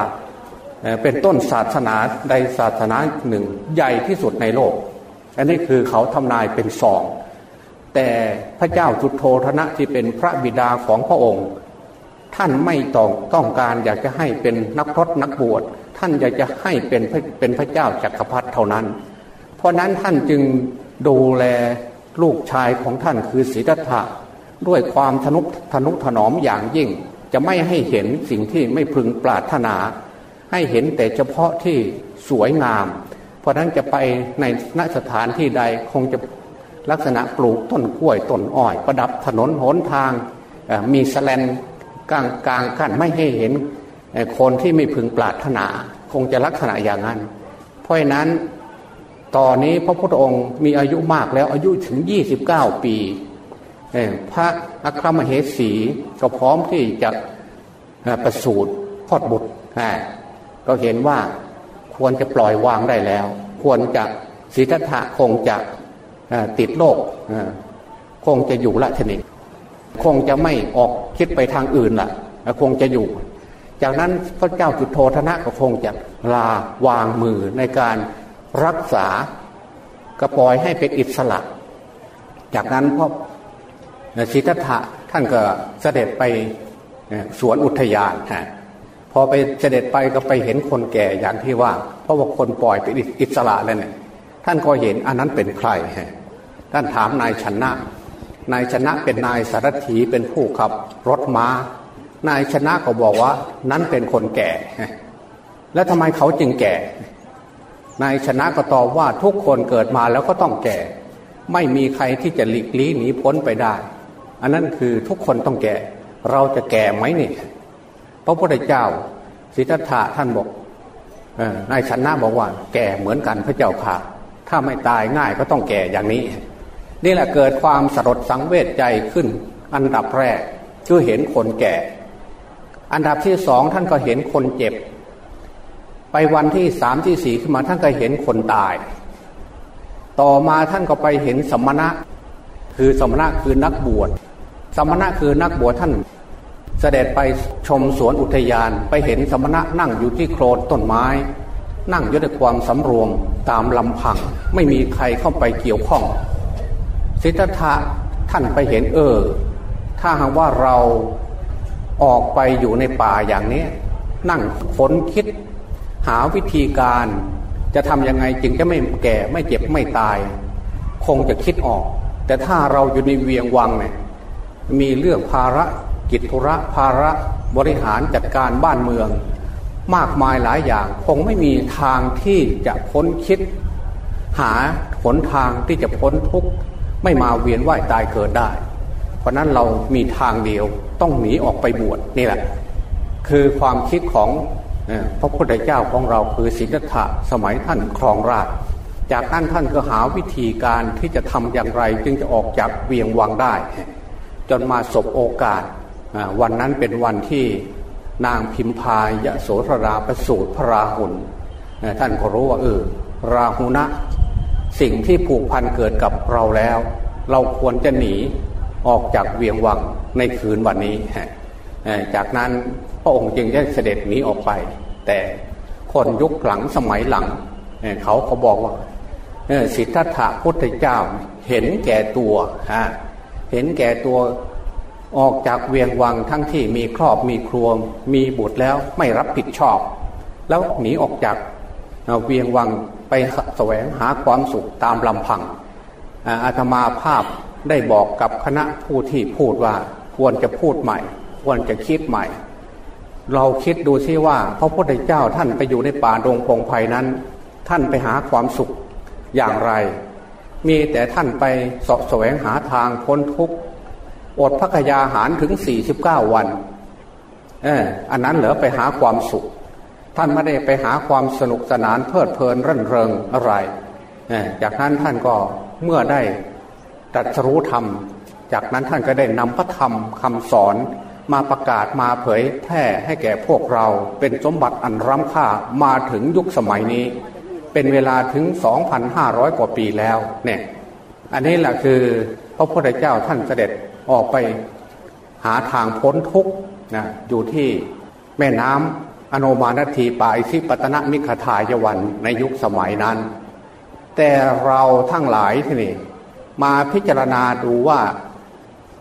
เป็นต้นศาสนาใดศาสนาหนึ่งใหญ่ที่สุดในโลก อันนี้คือเขาทำนายเป็นสอง แต่พระเจ้าจุดโทธนะที่เป็นพระบิดาของพระองค์ ท่านไม่ต้องต้องการอยากจะให้เป็นนักพรตนักบวชท่านอยากจะให้เป็นเป็นพระเจ้าจักรพรรดิเท่านั้น เพราะนั้นท่านจึงดูแลลูกชายของท่านคือศรีดัตถะด้วยความทนุทนุถนอมอย่างยิ่ง จะไม่ให้เห็นสิ่งที่ไม่พึงปรารถนา ให้เห็นแต่เฉพาะที่สวยงาม เพราะนั้นจะไปในณสถานที่ใดคงจะ ลักษณะปลูกต้นกล้วยต้นอ้อย ประดับถนนหนทางมีสแลนกลางกลางกั้นไม่ให้เห็นคนที่ไม่พึงปรารถนา คงจะลักษณะอย่างนั้น เพราะนั้นตอนนี้พระพุทธองค์มีอายุมากแล้วอายุถึง 29 ปีพระอัครมเหสีก็พร้อมที่จะประสูติพอดบุตรก็เห็นว่าควรจะปล่อยวางได้แล้ว ควรจะศีทัตถะคงจะ ติดโลกคงจะอยู่ละชนิดคงจะไม่ออกคิดไปทางอื่นละ่ะ คงจะอยู่ จากนั้นพระเจ้าจุดโทธนะก็คงจะลาวางมือในการรักษาก็ปล่อยให้เป็นอิสระ จากนั้นพระสิทธัตถะท่านก็เสด็จไปสวนอุทยานฮะพอไปเสด็จไปก็ไปเห็นคนแก่อย่างที่ว่า เพราะว่าคนปล่อยไปอิสระแล้วเนี่ย ท่านก็เห็นอันนั้นเป็นใคร ท่านถามนายชนะ นายชนะเป็นนายสารถีเป็นผู้ขับรถมา้า นายชนะก็บอกว่านั้นเป็นคนแก่ แล้วทำไมเขาจึงแก่ นายชนะก็ตอบว่าทุกคนเกิดมาแล้วก็ต้องแก่ ไม่มีใครที่จะหลีกลี่หนีพ้นไปได้ อันนั้นคือทุกคนต้องแก่ เราจะแก่ไหมนี่พระพุทธเจ้าสิทธัตถะท่านบอกนายชนะบอกว่า แก่เหมือนกันพระเจ้าค่ะ ถ้าไม่ตายง่ายก็ต้องแก่อย่างนี้ นี่แหละเกิดความสลดสังเวชใจขึ้น อันดับแรกคือเห็นคนแก่ อันดับที่สองท่านก็เห็นคนเจ็บ ไปวันที่สามที่สี่ขึ้นมาท่านก็เห็นคนตาย ต่อมาท่านก็ไปเห็นสมณะ คือสมณะคือนักบวชสมณะคือนักบวชท่านเสด็จไปชมสวนอุทยานไปเห็นสมณะนั่งอยู่ที่โคลนต้นไม้ นั่งอยู่ด้วยความสำรวมตามลำพัง ไม่มีใครเข้าไปเกี่ยวข้องสิทธัตถะท่านไปเห็นเออ ถ้าหากว่าเราออกไปอยู่ในป่าอย่างนี้ นั่งฝนคิด หาวิธีการ จะทำยังไงจึงจะไม่แก่ไม่เจ็บไม่ตาย คงจะคิดออก แต่ถ้าเราอยู่ในเวียงวังเนี่ยมีเรื่องภาระกิจธุระภาระบริหารจัดการบ้านเมือง มากมายหลายอย่าง คงไม่มีทางที่จะพ้นคิด หาหนทางที่จะพ้นทุกข์ไม่มาเวียนว่ายตายเกิดได้ เพราะนั้นเรามีทางเดียวต้องหนีออกไปบวชนี่แหละ คือความคิดของพระพุทธเจ้าของเราคือสิทธัตถะสมัยท่านครองราช จากนั้นท่านก็หาวิธีการที่จะทำอย่างไรจึงจะออกจากเวียงวังได้ จนมาสบโอกาสวันนั้นเป็นวันที่ นางพิมพายะโสธราประสูตรพระราหุลท่านก็รู้ว่าเออราหุนะ สิ่งที่ผูกพันเกิดกับเราแล้ว เราควรจะหนีออกจากเวียงวังในคืนวันนี้ จากนั้นพระองค์จึงได้เสด็จหนีออกไป แต่คนยุคหลังสมัยหลัง เขาเขาบอกว่าสิทธัตถะพุทธเจ้าเห็นแก่ตัว เห็นแก่ตัว ออกจากเวียงวังทั้งที่มีครอบมีครัวมีบุตรแล้วไม่รับผิดชอบ แล้วหนีออกจากเวียงวังไปแสวงหาความสุขตามลำพังอาตมาภาพได้บอกกับคณะผู้ที่พูดว่าควรจะพูดใหม่ ควรจะคิดใหม่ เราคิดดูซิว่าพระพุทธเจ้าท่านไปอยู่ในป่าดงพงไพ่นั้น ท่านไปหาความสุขอย่างไร มีแต่ท่านไปสแสวงหาทางพ้นทุกข์ อดพักยาหารถึงสี่สิบเก้าวันเอออันนั้นเหรอไปหาความสุข ท่านไม่ได้ไปหาความสนุกสนานเพลิดเพลินรื่นเริงอะไรเออจากนั้นท่านก็เมื่อได้ตัดรู้ธรรม จากนั้นท่านก็ได้นำพระธรรมคำสอนมาประกาศมาเผยแพร่ให้แก่พวกเราเป็นสมบัติอันร้ำค่ามาถึงยุคสมัยนี้ เป็นเวลาถึง 2,500 กว่าปีแล้วเนี่ยอันนี้แหละคือพระพุทธเจ้าท่านเสด็จ ออกไปหาทางพ้นทุกข์นะอยู่ที่แม่น้ำอโนมาณทีปายที่ปตนมิขทายวันในยุคสมัยนั้น แต่เราทั้งหลายที่นี่มาพิจารณาดูว่า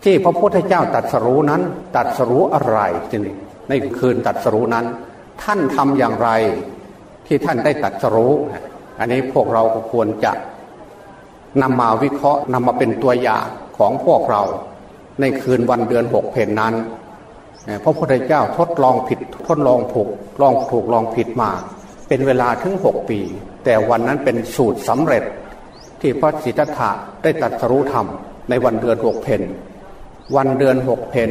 ที่พระพุทธเจ้าตัดสรู้นั้น ตัดสรู้อะไรที่นี่ในคืนตัดสรู้นั้น ท่านทำอย่างไรที่ท่านได้ตัดสรู้ อันนี้พวกเราก็ควรจะนำมาวิเคราะห์นำมาเป็นตัวอย่างของพวกเรา ในคืนวันเดือนหกเพนนั้นพระพุทธเจ้าทดลองผิดทดลองถูกลองถูกลองผิดมา เป็นเวลาถึงหกปี แต่วันนั้นเป็นสูตรสำเร็จที่พระสิทธัตถะได้ตัดสรู้ธรรมในวันเดือนหกเพนวันเดือนหกเพน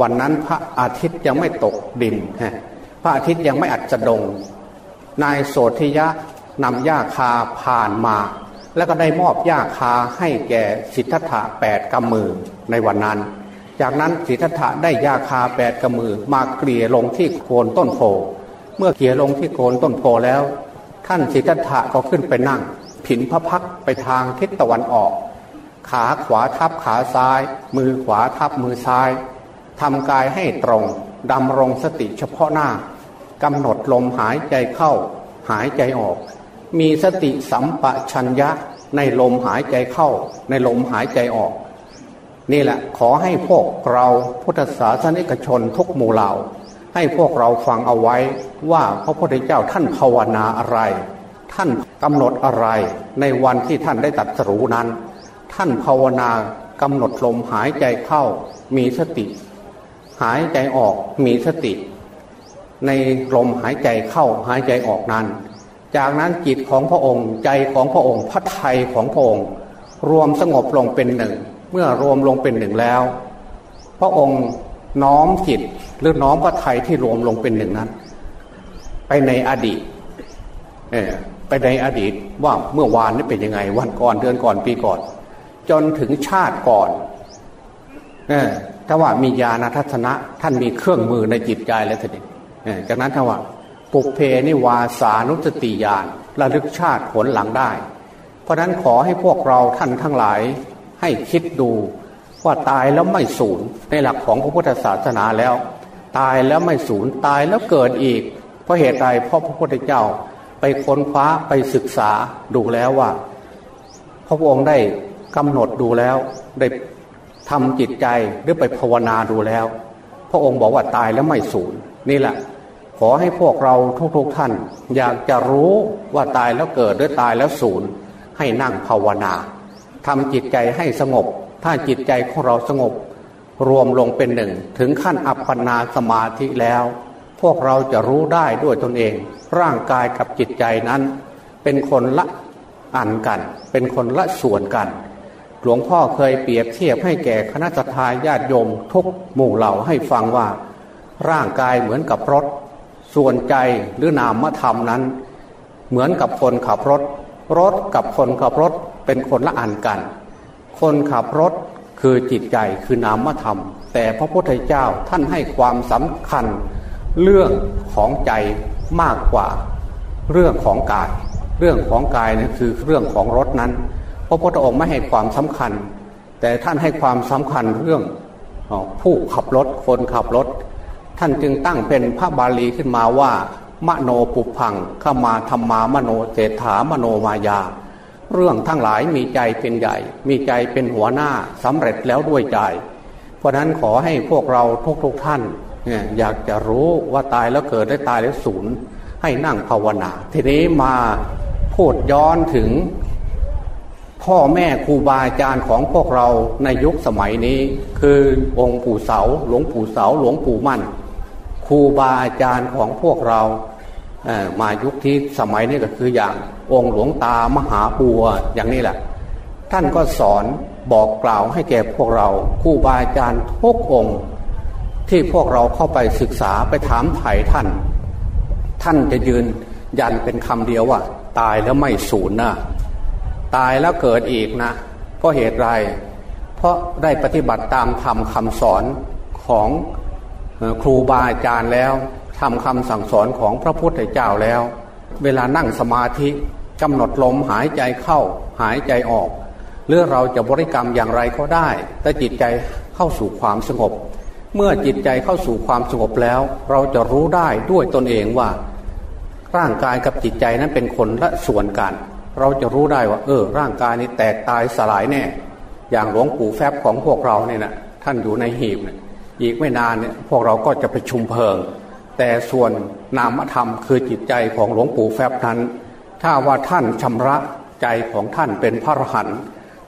วันนั้นพระอาทิตย์ยังไม่ตกดินพระอาทิตย์ยังไม่อัดจดง นายโสธิยะนำหญ้าคาผ่านมา แล้วก็ได้มอบยาคาให้แก่สิทธัตถะแปดกำมือในวันนั้น จากนั้นสิทธัตถะได้ยาคาแปดกำมือมาเกลี่ยลงที่โคนต้นโพเมื่อเกลี่ยลงที่โคนต้นโพแล้ว ท่านสิทธัตถะก็ขึ้นไปนั่ง ผินพระพักไปทางทิศตะวันออก ขาขวาทับขาซ้าย มือขวาทับมือซ้ายทำกายให้ตรงดำรงสติเฉพาะหน้ากำหนดลมหายใจเข้า หายใจออก มีสติสัมปชัญญะในลมหายใจเข้า ในลมหายใจออก นี่แหละขอให้พวกเราพุทธศาสนิกชนทุกหมู่เหล่า ให้พวกเราฟังเอาไว้ว่าพระพุทธเจ้าท่านภาวนาอะไร ท่านกำหนดอะไร ในวันที่ท่านได้ตัดสรู้นั้น ท่านภาวนากำหนดลมหายใจเข้า มีสติ หายใจออกมีสติ ในลมหายใจเข้าหายใจออกนั้น จากนั้นจิตของพระองค์ใจของพระองค์ พระไทยของพระองค์ รวมสงบลงเป็นหนึ่ง เมื่อรวมลงเป็นหนึ่งแล้ว พระองค์น้อมจิตหรือน้อมพระไทยที่รวมลงเป็นหนึ่งนั้น ไปในอดีตไปในอดีตว่าเมื่อวานนี้เป็นยังไง วันก่อนเดือนก่อนปีก่อน จนถึงชาติก่อนถ้าว่ามีญาณทัศนะ ท่านมีเครื่องมือในจิตใจแล้วทีนี้จากนั้นถ้าว่า ปุกเพนิวาสานุสติญาณระลึกชาติผลหลังได้ เพราะนั้นขอให้พวกเราท่านทั้งหลายให้คิดดูว่าตายแล้วไม่สูญในหลักของพระพุทธศาสนาแล้ว ตายแล้วไม่สูญตายแล้วเกิดอีก เพราะเหตุใดเพราะพระพุทธเจ้าไปค้นคว้าไปศึกษาดูแล้วว่า พระองค์ได้กำหนดดูแล้วได้ทำจิตใจหรือไปภาวนาดูแล้ว พระองค์บอกว่าตายแล้วไม่สูญนี่แหละ อให้พวกเราทุกๆทท่าน อยากจะรู้ว่าตายแล้วเกิดหรือตายแล้วสูญให้นั่งภาวนาทำจิตใจให้สงบ ถ้าจิตใจของเราสงบ รวมลงเป็นหนึ่ง ถึงขั้นอัปปนาสมาธิแล้ว พวกเราจะรู้ได้ด้วยตนเอง ร่างกายกับจิตใจนั้น เป็นคนละอันกัน เป็นคนละส่วนกัน หลวงพ่อเคยเปรียบเทียบให้แก่คณะทาญาติโยมทุกหมู่เหล่าให้ฟังว่า ร่างกายเหมือนกับรถ ส่วนใจหรือนามธรรมนั้น เหมือนกับคนขับรถ รถกับคนขับรถเป็นคนละอันกัน คนขับรถคือจิตใจคือนามธรรม แต่พระพุทธเจ้าท่านให้ความสำคัญ เรื่องของใจมากกว่า เรื่องของกาย เรื่องของกายนี่คือเรื่องของรถนั้น พระพุทธองค์ไม่ให้ความสำคัญ แต่ท่านให้ความสำคัญเรื่องผู้ขับรถคนขับรถ ท่านจึงตั้งเป็นพระบาลีขึ้นมาว่า มโนปุพังขมาธรรมามโนเศรษามโนมายา เรื่องทั้งหลายมีใจเป็นใหญ่ มีใจเป็นหัวหน้าสำเร็จแล้วด้วยใจ เพราะนั้นขอให้พวกเราทุกๆทท่านอยากจะรู้ว่าตายแล้วเกิดได้ตายแล้วสูญให้นั่งภาวนา ทีนี้มาพูดย้อนถึงพ่อแม่ครูบาอาจารย์ของพวกเราในยุคสมัยนี้ คือองค์ปู่เสา หลวงปู่เสา หลวงปู่มั่น ครูบาอาจารย์ของพวกเรามายุคที่สมัยนี้ก็คืออย่างองค์หลวงตามหาบัวอย่างนี้แหละ ท่านก็สอนบอกกล่าวให้แก่พวกเราครูบาอาจารย์ทุกองค์ที่พวกเราเข้าไปศึกษาไปถามไถ่ท่าน ท่านจะยืนยันเป็นคำเดียวว่า ตายแล้วไม่สูญนะตายแล้วเกิดอีกนะ เพราะเหตุไร เพราะได้ปฏิบัติตามธรรมคำสอนของ ครูบาอาจารย์แล้วทำคำสั่งสอนของพระพุทธเจ้าแล้ว เวลานั่งสมาธิกำหนดลมหายใจเข้าหายใจออกหรือเราจะบริกรรมอย่างไรก็ได้ แต่จิตใจเข้าสู่ความสงบ เมื่อจิตใจเข้าสู่ความสงบแล้ว เราจะรู้ได้ด้วยตนเองว่า ร่างกายกับจิตใจนั้นเป็นคนละส่วนกัน เราจะรู้ได้ว่า เออ ร่างกายนี้แตกตายสลายแน่ อย่างหลวงปู่แฟบของพวกเราเนี่ยนะท่านอยู่ในหีบเนี่ย อีกไม่นานเนี่ยพวกเราก็จะไปชุมเพลิง แต่ส่วนนามธรรมคือจิตใจของหลวงปู่แฟบนั้น ถ้าว่าท่านชำระใจของท่านเป็นพระอรหันต์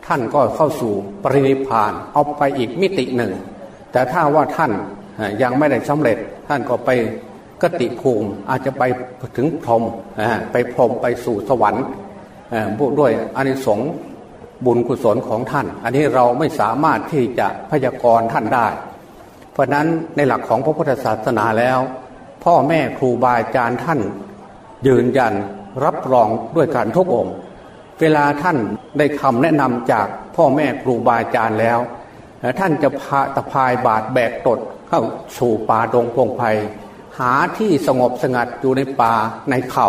ท่านก็เข้าสู่ปรินิพานเอาไปอีกมิติหนึ่ง แต่ถ้าว่าท่านยังไม่ได้สำเร็จท่านก็ไปกติภูมิอาจจะไปถึงพรหมไปพรหมไปสู่สวรรค์ด้วยอานิสงส์บุญกุศลของท่าน อันนี้เราไม่สามารถที่จะพยากรณ์ท่านได้ เพราะนั้นในหลักของพระพุทธศาสนาแล้ว พ่อแม่ครูบาอาจารย์ท่าน ยืนยันรับรองด้วยการทุกองค์เวลาท่านได้คำแนะนำจากพ่อแม่ครูบาอาจารย์แล้ว ท่านจะพาตะพายบาดแบกตดเข้าสู่ป่าดงพงไพหาที่สงบสงัดอยู่ในป่าในเขา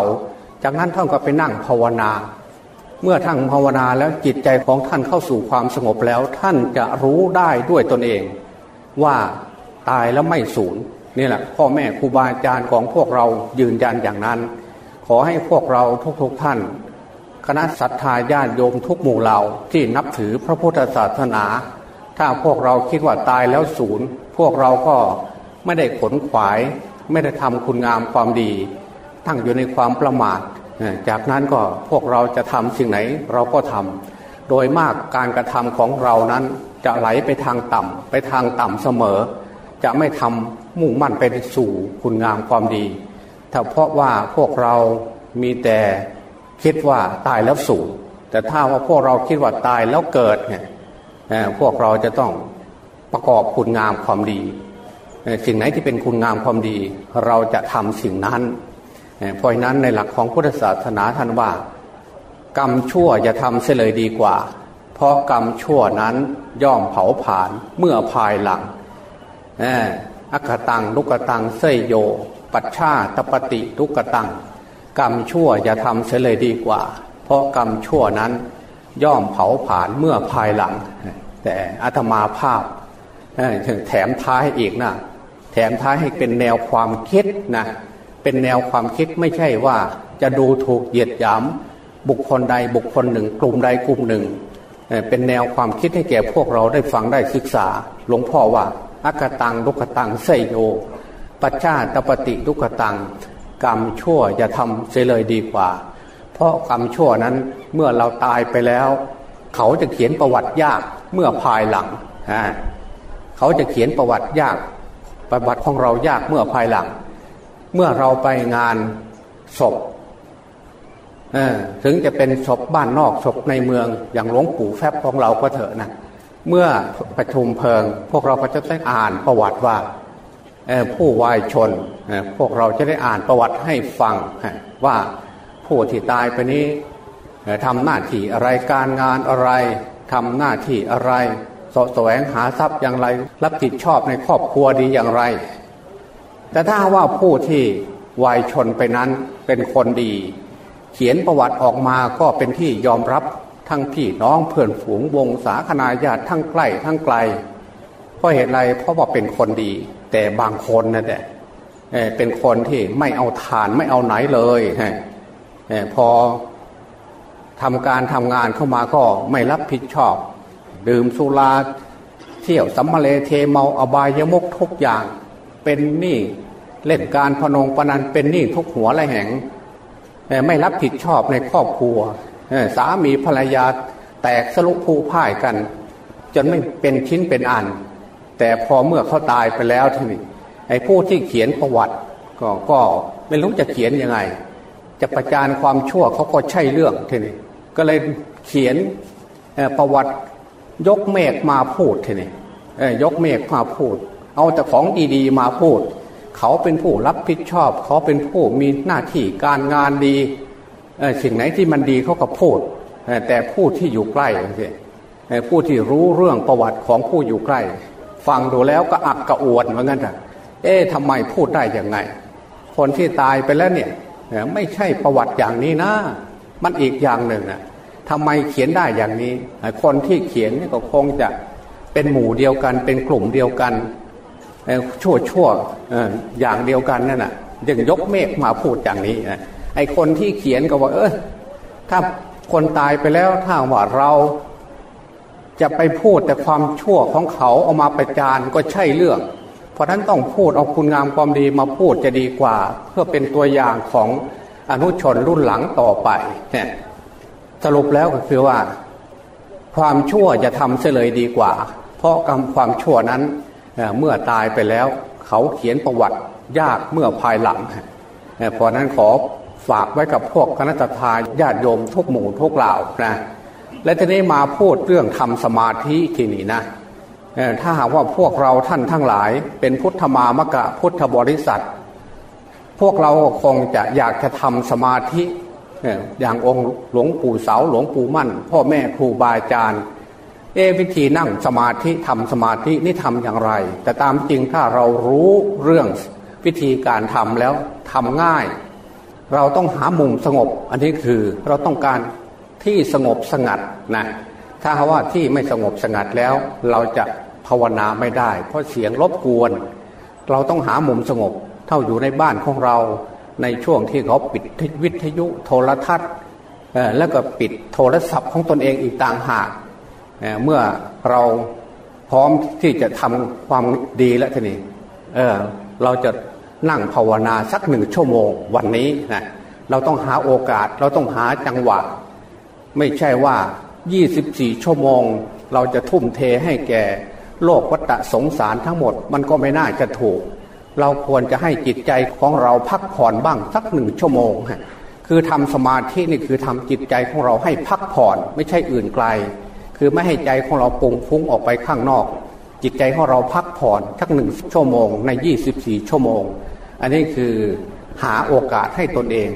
จากนั้นท่านก็ไปนั่งภาวนา เมื่อท่านภาวนาแล้วจิตใจของท่านเข้าสู่ความสงบแล้ว ท่านจะรู้ได้ด้วยตนเอง ว่า ตายแล้วไม่สูญนี่แหละพ่อแม่ครูบาอาจารย์ของพวกเรายืนยันอย่างนั้น ขอให้พวกเราทุกๆทท่าน คณะศรัทธาญาติโยมทุกหมู่เหล่าที่นับถือพระพุทธศาสนา ถ้าพวกเราคิดว่าตายแล้วศูนย์พวกเราก็ไม่ได้ขนขวาย ไม่ได้ทำคุณงามความดีทั้งอยู่ในความประมาทจากนั้นก็พวกเราจะทำสิ่งไหนเราก็ทำโดยมากการกระทำของเรานั้นจะไหลไปทางต่ำไปทางต่ำเสมอ จะไม่ทำมุ่งมั่นไปสู่คุณงามความดี ถ้าเพราะว่าพวกเรามีแต่คิดว่าตายแล้วสู่แต่ถ้าว่าพวกเราคิดว่าตายแล้วเกิดเนี่ยพวกเราจะต้องประกอบคุณงามความดีสิ่งไหนที่เป็นคุณงามความดี เราจะทำสิ่งนั้นเพราะนั้นในหลักของพุทธศาสนาท่านว่า กรรมชั่วจะทำเสียเลยดีกว่า เพราะกรรมชั่วนั้นย่อมเผาผลาญเมื่อภายหลัง อัคตังลุกตังเสยโย ปัชชาตปฏิลุกตัง กรรมชั่วจะทำเสียเลยดีกว่า เพราะกรรมชั่วนั้นย่อมเผาผลาญเมื่อภายหลัง แต่อัตมาภาพแถมท้ายอีกนะแถมท้ายให้เป็นแนวความคิดนะเป็นแนวความคิดไม่ใช่ว่าจะดูถูกเหยียดหยามบุคคลใดบุคคลหนึ่ง กลุ่มใดกลุ่มหนึ่ง เป็นแนวความคิดให้แก่พวกเราได้ฟังได้ศึกษา หลวงพ่อว่า อากตังลุกตังเสโยปัจจาตปฏิลุกตัง กรรมชั่วอย่าทำเสียเลยดีกว่า เพราะกรรมชั่วนั้นเมื่อเราตายไปแล้ว เขาจะเขียนประวัติยากเมื่อภายหลังเขาจะเขียนประวัติยาก ประวัติของเรายากเมื่อภายหลัง เมื่อเราไปงานศพถึงจะเป็นศพบ้านนอกศพในเมืองอย่างหลวงปู่แฟบของเราก็เถอะนะ เมื่อประชุมเพลิง พวกเราก็จะได้อ่านประวัติว่าผู้วายชนพวกเราจะได้อ่านประวัติให้ฟังว่าผู้ที่ตายไปนี้ทำหน้าที่อะไรการงานอะไรทำหน้าที่อะไรสแสวงหาทรัพย์อย่างไร รับผิดชอบในครอบครัวดีอย่างไร แต่ถ้าว่าผู้ที่วายชนไปนั้นเป็นคนดี เขียนประวัติออกมาก็เป็นที่ยอมรับ ทั้งพี่น้องเพื่อนฝูงวงศาคณาญาติทั้งใกล้ทั้งไกล เพราะเหตุไรเพราะว่าเป็นคนดี แต่บางคนนั่นแหละเป็นคนที่ไม่เอาทานไม่เอาไหนเลยพอทำการทำงานเข้ามาก็ไม่รับผิดชอบ ดื่มสุราเที่ยวสัมมาเลเทเมาอบายมกทุกอย่าง เป็นหนี้เล่นการพนงปนันเป็นหนี้ทุกหัวและแห่ง ไม่รับผิดชอบในครอบครัว สามีภรรยาแตกสลุกผู้พ่ายกัน จนไม่เป็นชิ้นเป็นอัน แต่พอเมื่อเขาตายไปแล้วทีนี้ไอ้ผู้ที่เขียนประวัติก็ก็ไม่รู้จะเขียนยังไง จะประจานความชั่วเขาก็ใช่เรื่องทีนี้ก็เลยเขียนประวัติยกเมฆมาพูดทีนี้ยกเมฆมาพูด เอาแต่ของดีๆมาพูด เขาเป็นผู้รับผิดชอบ เขาเป็นผู้มีหน้าที่การงานดี สิ่งไหนที่มันดีเขาก็พูด แต่ผู้ที่อยู่ใกล้ผู้ที่รู้เรื่องประวัติของผู้อยู่ใกล้ ฟังดูแล้วก็อักกระอวดเหมือนกันแต่เอ๊ะทำไมพูดได้อย่างไง คนที่ตายไปแล้วเนี่ยไม่ใช่ประวัติอย่างนี้นะ มันอีกอย่างหนึ่งนะทำไมเขียนได้อย่างนี้ คนที่เขียนก็คงจะเป็นหมู่เดียวกัน เป็นกลุ่มเดียวกันชั่วชั่วอย่างเดียวกันนั่นน่ะยังยกเมฆมาพูดอย่างนี้นะ ไอคนที่เขียนก็ว่า เออถ้าคนตายไปแล้วถ้าว่าเราจะไปพูดแต่ความชั่วของเขาเอามาประจานก็ใช่เรื่อง เพราะนั้นต้องพูดเอาคุณงามความดีมาพูดจะดีกว่า เพื่อเป็นตัวอย่างของอนุชนรุ่นหลังต่อไปเนี่ยสรุปแล้วก็คือว่า ความชั่วจะทำเสลยดีกว่า เพราะกรรมความชั่วนั้นเมื่อตายไปแล้ว เขาเขียนประวัติยากเมื่อภายหลังเพราะนั้นขอ ฝากไว้กับพวกคณะทาญาติโยมทุกหมู่ทุกเหล่านะและทีนี้มาพูดเรื่องทำสมาธิทีนี้นะถ้าหากว่าพวกเราท่านทั้งหลาย เป็นพุทธมามกะพุทธบริษัท พวกเราคงจะอยากจะทำสมาธิอย่างองค์หลวงปู่เสาหลวงปู่มั่น พ่อแม่ครูบาอาจารย์เอวิธีนั่งสมาธิทำสมาธินี่ทำอย่างไร แต่ตามจริงถ้าเรารู้เรื่องวิธีการทำแล้วทำง่าย เราต้องหามุมสงบ อันนี้คือเราต้องการที่สงบสงัดนะถ้าว่าที่ไม่สงบสงัดแล้ว เราจะภาวนาไม่ได้ เพราะเสียงรบกวน เราต้องหามุมสงบ เท่าอยู่ในบ้านของเราในช่วงที่เขาปิดวิทยุโทรทัศน์แล้วก็ปิดโทรศัพท์ของตนเองอีกต่างหากเมื่อเราพร้อมที่จะทำความดีแล้วทีนี้เเราจะ นั่งภาวนาสักหนึ่งชั่วโมงวันนี้นะเราต้องหาโอกาสเราต้องหาจังหวะ ไม่ใช่ว่า 24 ชั่วโมง เราจะทุ่มเทให้แก่โลกวัฏสงสารทั้งหมด มันก็ไม่น่าจะถูก เราควรจะให้จิตใจของเราพักผ่อนบ้างสักหนึ่งชั่วโมง คือทำสมาธินี่คือทำจิตใจของเราให้พักผ่อน ไม่ใช่อื่นไกล คือไม่ให้ใจของเราปุงฟุ้งออกไปข้างนอก จิตใจของเราพักผ่อนสักหนึ่งชั่วโมงใน 24 ชั่วโมง อันนี้คือหาโอกาสให้ตนเอง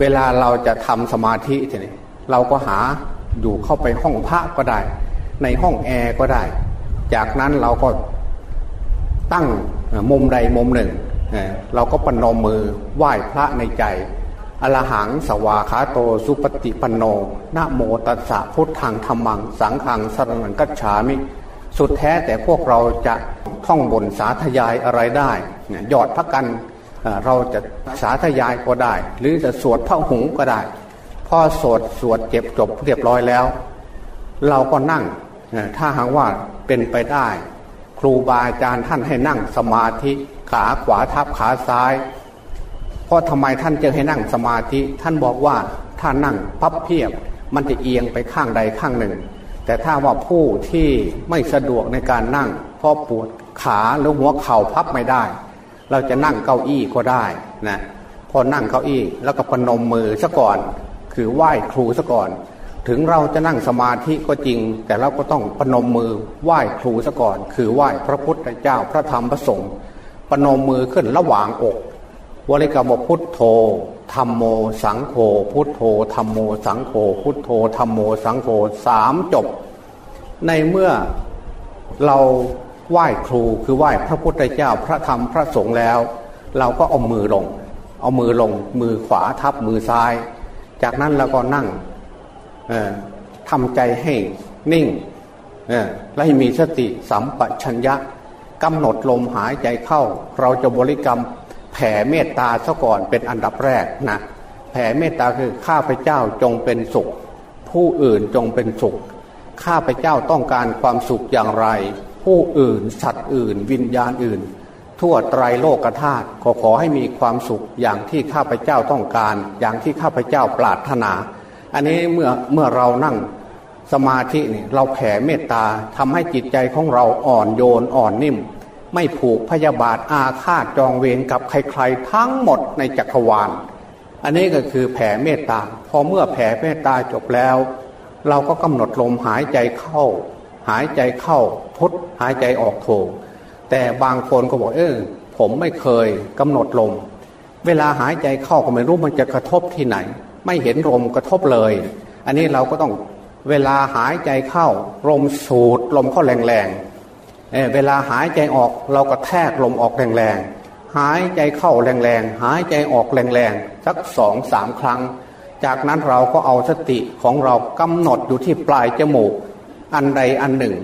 เวลาเราจะทำสมาธิทีนี้เราก็หาอยู่เข้าไปห้องพระก็ได้ ในห้องแอร์ก็ได้ จากนั้นเราก็ตั้งมุมใดมุมหนึ่ง เราก็ปนมมือไหว้พระในใจอรหังสวาขาโตสุปฏิปันโนนะโมตัสสะพุทธังธรรมัง สังขังสรนังกัจฉามิ สุดแท้แต่พวกเราจะท่องบนสาธยายอะไรได้ยอดพระกันเราจะสาธยายก็ได้ หรือจะสวดพระหุงก็ได้พอสวดสวดเจ็บจบเรียบร้อยแล้ว เราก็นั่งถ้าหากว่าเป็นไปได้ ครูบาอาจารย์ท่านให้นั่งสมาธิขาขวาทับขาซ้ายเพราะทำไมท่านจึงให้นั่งสมาธิ ท่านบอกว่าถ้านั่งพับเพียบมันจะเอียงไปข้างใดข้างหนึ่ง แต่ถ้าว่าผู้ที่ไม่สะดวกในการนั่งเพราะปวดขาหรือหัวเข่าพับไม่ได้ เราจะนั่งเก้าอี้ก็ได้นะพอนั่งเก้าอี้แล้วก็ปนมมือซะก่อน คือไหว้ครูซะก่อน ถึงเราจะนั่งสมาธิก็จริง แต่เราก็ต้องปนมมือไหว้ครูซะก่อน คือไหว้พระพุทธเจ้าพระธรรมพระสงฆ์ปนมมือขึ้นระหว่างอกวริกรรมพุทโธ ธรรมโมสังโฆพุทโธธรรมโมสังโฆพุทโธธรรมโมสังโฆสามจบ ในเมื่อเราไหว้ครูคือไหว้พระพุทธเจ้าพระธรรมพระสงฆ์แล้ว เราก็เอามือลง เอามือลงมือขวาทับมือซ้าย จากนั้นเราก็นั่งทำใจให้นิ่งและให้มีสติสัมปชัญญะกำหนดลมหายใจเข้า เราจะบริกรรม แผ่เมตตาซะก่อนเป็นอันดับแรกนะแผ่เมตตาคือข้าพเจ้าจงเป็นสุข ผู้อื่นจงเป็นสุข ข้าพเจ้าต้องการความสุขอย่างไร ผู้อื่น สัตว์อื่น วิญญาณอื่น ทั่วไตรโลกธาตุขอขอให้มีความสุขอย่างที่ข้าพเจ้าต้องการ อย่างที่ข้าพเจ้าปรารถนา อันนี้เมื่อเมื่อเรานั่งสมาธินี่เราแผ่เมตตาทำให้จิตใจของเราอ่อนโยนอ่อนนิ่ม ไม่ผูกพยาบาทอาฆาตจองเวรกับใครๆทั้งหมดในจักรวาล อันนี้ก็คือแผ่เมตตา พอเมื่อแผ่เมตตาจบแล้ว เราก็กำหนดลมหายใจเข้า หายใจเข้าพุทหายใจออกโถแต่บางคนก็บอกเออผมไม่เคยกำหนดลม เวลาหายใจเข้าก็ไม่รู้มันจะกระทบที่ไหน ไม่เห็นลมกระทบเลย อันนี้เราก็ต้องเวลาหายใจเข้าลมสูดลมเข้าแรงๆ เวลาหายใจออกเราก็แทกลมออกแรงๆ หายใจเข้าแรงๆ หายใจออกแรงๆ สักสองสามครั้ง จากนั้นเราก็เอาสติของเรากำหนดอยู่ที่ปลายจมูก อันใดอันหนึ่ง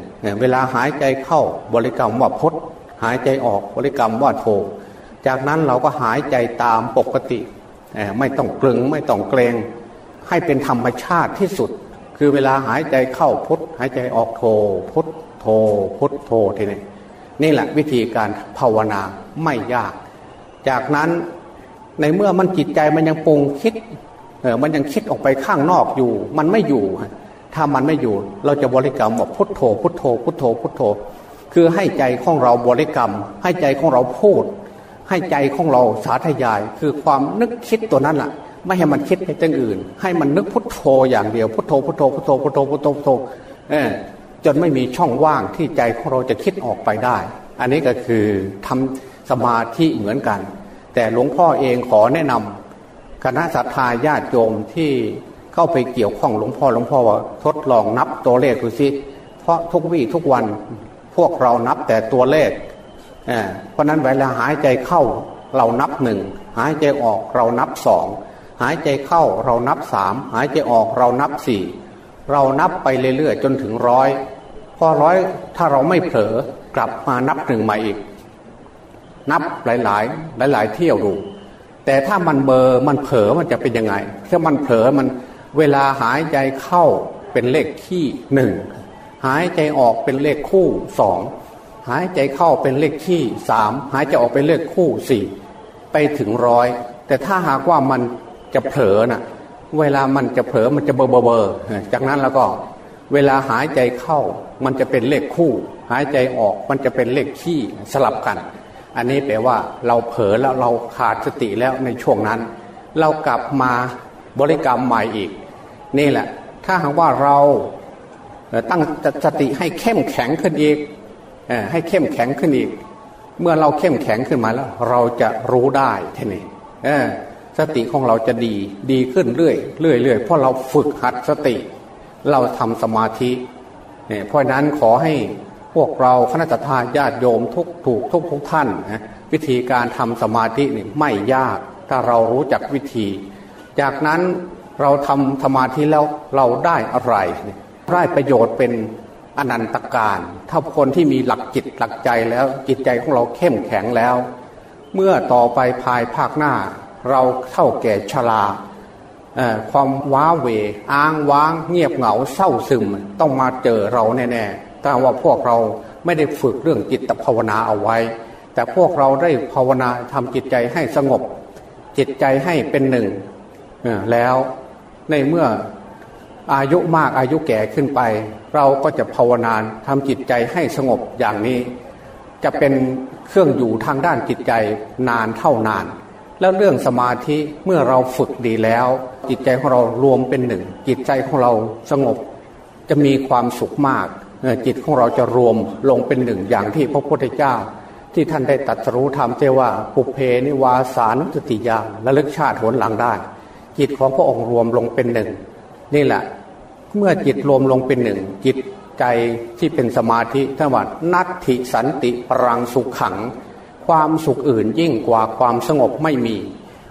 เวลาหายใจเข้าบริกรรมว่าพดหายใจออกบริกรรมว่าโท จากนั้นเราก็หายใจตามปกติ ไม่ต้องกลึงไม่ต้องเกรง ให้เป็นธรรมชาติที่สุด คือเวลาหายใจเข้าพุทหายใจออกโทพุท โธพุทโธทีนี้นี่แหละวิธีการภาวนาไม่ยาก จากนั้นในเมื่อมันจิตใจมันยังปรุงคิดเออมันยังคิดออกไปข้างนอกอยู่ มันไม่อยู่ ถ้ามันไม่อยู่ เราจะบริกรรมว่าพุทโธ พุทโธ พุทโธ พุทโธ คือให้ใจของเราบริกรรม ให้ใจของเราพูด ให้ใจของเราสาธยาย คือความนึกคิดตัวนั้นแหละไม่ให้มันคิดไปเรื่องอื่น ให้มันนึกพุทโธอย่างเดียว พุทโธ พุทโธ พุทโธ พุทโธ พุทโธพุทโธเออ จนไม่มีช่องว่างที่ใจของเราจะคิดออกไปได้ อันนี้ก็คือทำสมาธิเหมือนกัน แต่หลวงพ่อเองขอแนะนำคณะสัตยาญาติโยมที่เข้าไปเกี่ยวข้องหลวงพ่อหลวงพ่อว่าทดลองนับตัวเลขดูสิเพราะทุกวี่ทุกวันพวกเรานับแต่ตัวเลขเพราะนั้นเวลาหายใจเข้าเรานับหนึ่งหายใจออกเรานับสองหายใจเข้าเรานับสามหายใจออกเรานับสี่เรานับไปเรื่อยๆจนถึงร้อย ร้อยถ้าเราไม่เผลอกลับมานับหนึ่งใหม่อีก นับหลายๆหลายๆเที่ยวดู แต่ถ้ามันเบอร์มันเผลอมันจะเป็นยังไง ถ้ามันเผลอมันเวลาหายใจเข้าเป็นเลขขี้หนึ่งหายใจออกเป็นเลขคู่สองหายใจเข้าเป็นเลขขี้สามหายใจออกเป็นเลขคู่สี่ไปถึงร้อยแต่ถ้าหากว่ามันจะเผลอนะ่ะ เวลามันจะเผลอมันจะเบอร์เบอเบอจากนั้นแล้วก็ เวลาหายใจเข้ามันจะเป็นเลขคู่ หายใจออกมันจะเป็นเลขขี้สลับกัน อันนี้แปลว่าเราเผลอแล้วเราขาดสติแล้วในช่วงนั้น เรากลับมาบริกรรมใหม่อีก นี่แหละ ถ้าหากว่าเราตั้งสติให้เข้มแข็งขึ้นอีกให้เข้มแข็งขึ้นอีก เมื่อเราเข้มแข็งขึ้นมาแล้ว เราจะรู้ได้ทีนี้สติของเราจะดีดีขึ้นเรื่อยเรื่อยเรื่อยเพราะเราฝึกหัดสติ เราทำสมาธิเนี่ยเพราะนั้นขอให้พวกเราคณะทาญาติโยมทุกถูกทุกทุกท่านนะวิธีการทำสมาธินี่ไม่ยากถ้าเรารู้จักวิธี จากนั้นเราทำสมาธิแล้วเราได้อะไรได้ประโยชน์เป็นอนันตการ ถ้าคนที่มีหลักจิตหลักใจแล้วจิตใจของเราเข้มแข็งแล้ว เมื่อต่อไปภายภาคหน้า เราเท่าแก่ชรา ความว้าเวอ้างว้างเงียบเหงาเศร้าซึมต้องมาเจอเราแน่ๆถ้าว่าพวกเราไม่ได้ฝึกเรื่องจิตภาวนาเอาไว้ แต่พวกเราได้ภาวนาทำจิตใจให้สงบ จิตใจให้เป็นหนึ่งแล้วในเมื่ออายุมากอายุแก่ขึ้นไป เราก็จะภาวนาทำจิตใจให้สงบอย่างนี้ จะเป็นเครื่องอยู่ทางด้านจิตใจนานเท่านาน แล้วเรื่องสมาธิเมื่อเราฝึกดีแล้ว จิตใจของเรารวมเป็นหนึ่ง จิตใจของเราสงบจะมีความสุขมาก จิตของเราจะรวมลงเป็นหนึ่งอย่างที่พระพุทธเจ้า ที่ท่านได้ตัดรู้ธรรมเจว่าปุเพนิวาสานุสติยาและลึกชาติหนหลังได้ จิตของพระองค์รวมลงเป็นหนึ่ง นี่แหละ เมื่อจิตรวมลงเป็นหนึ่ง จิตใจที่เป็นสมาธิท่านว่านัตถิสันติปรังสุขขัง ความสุขอื่นยิ่งกว่าความสงบไม่มี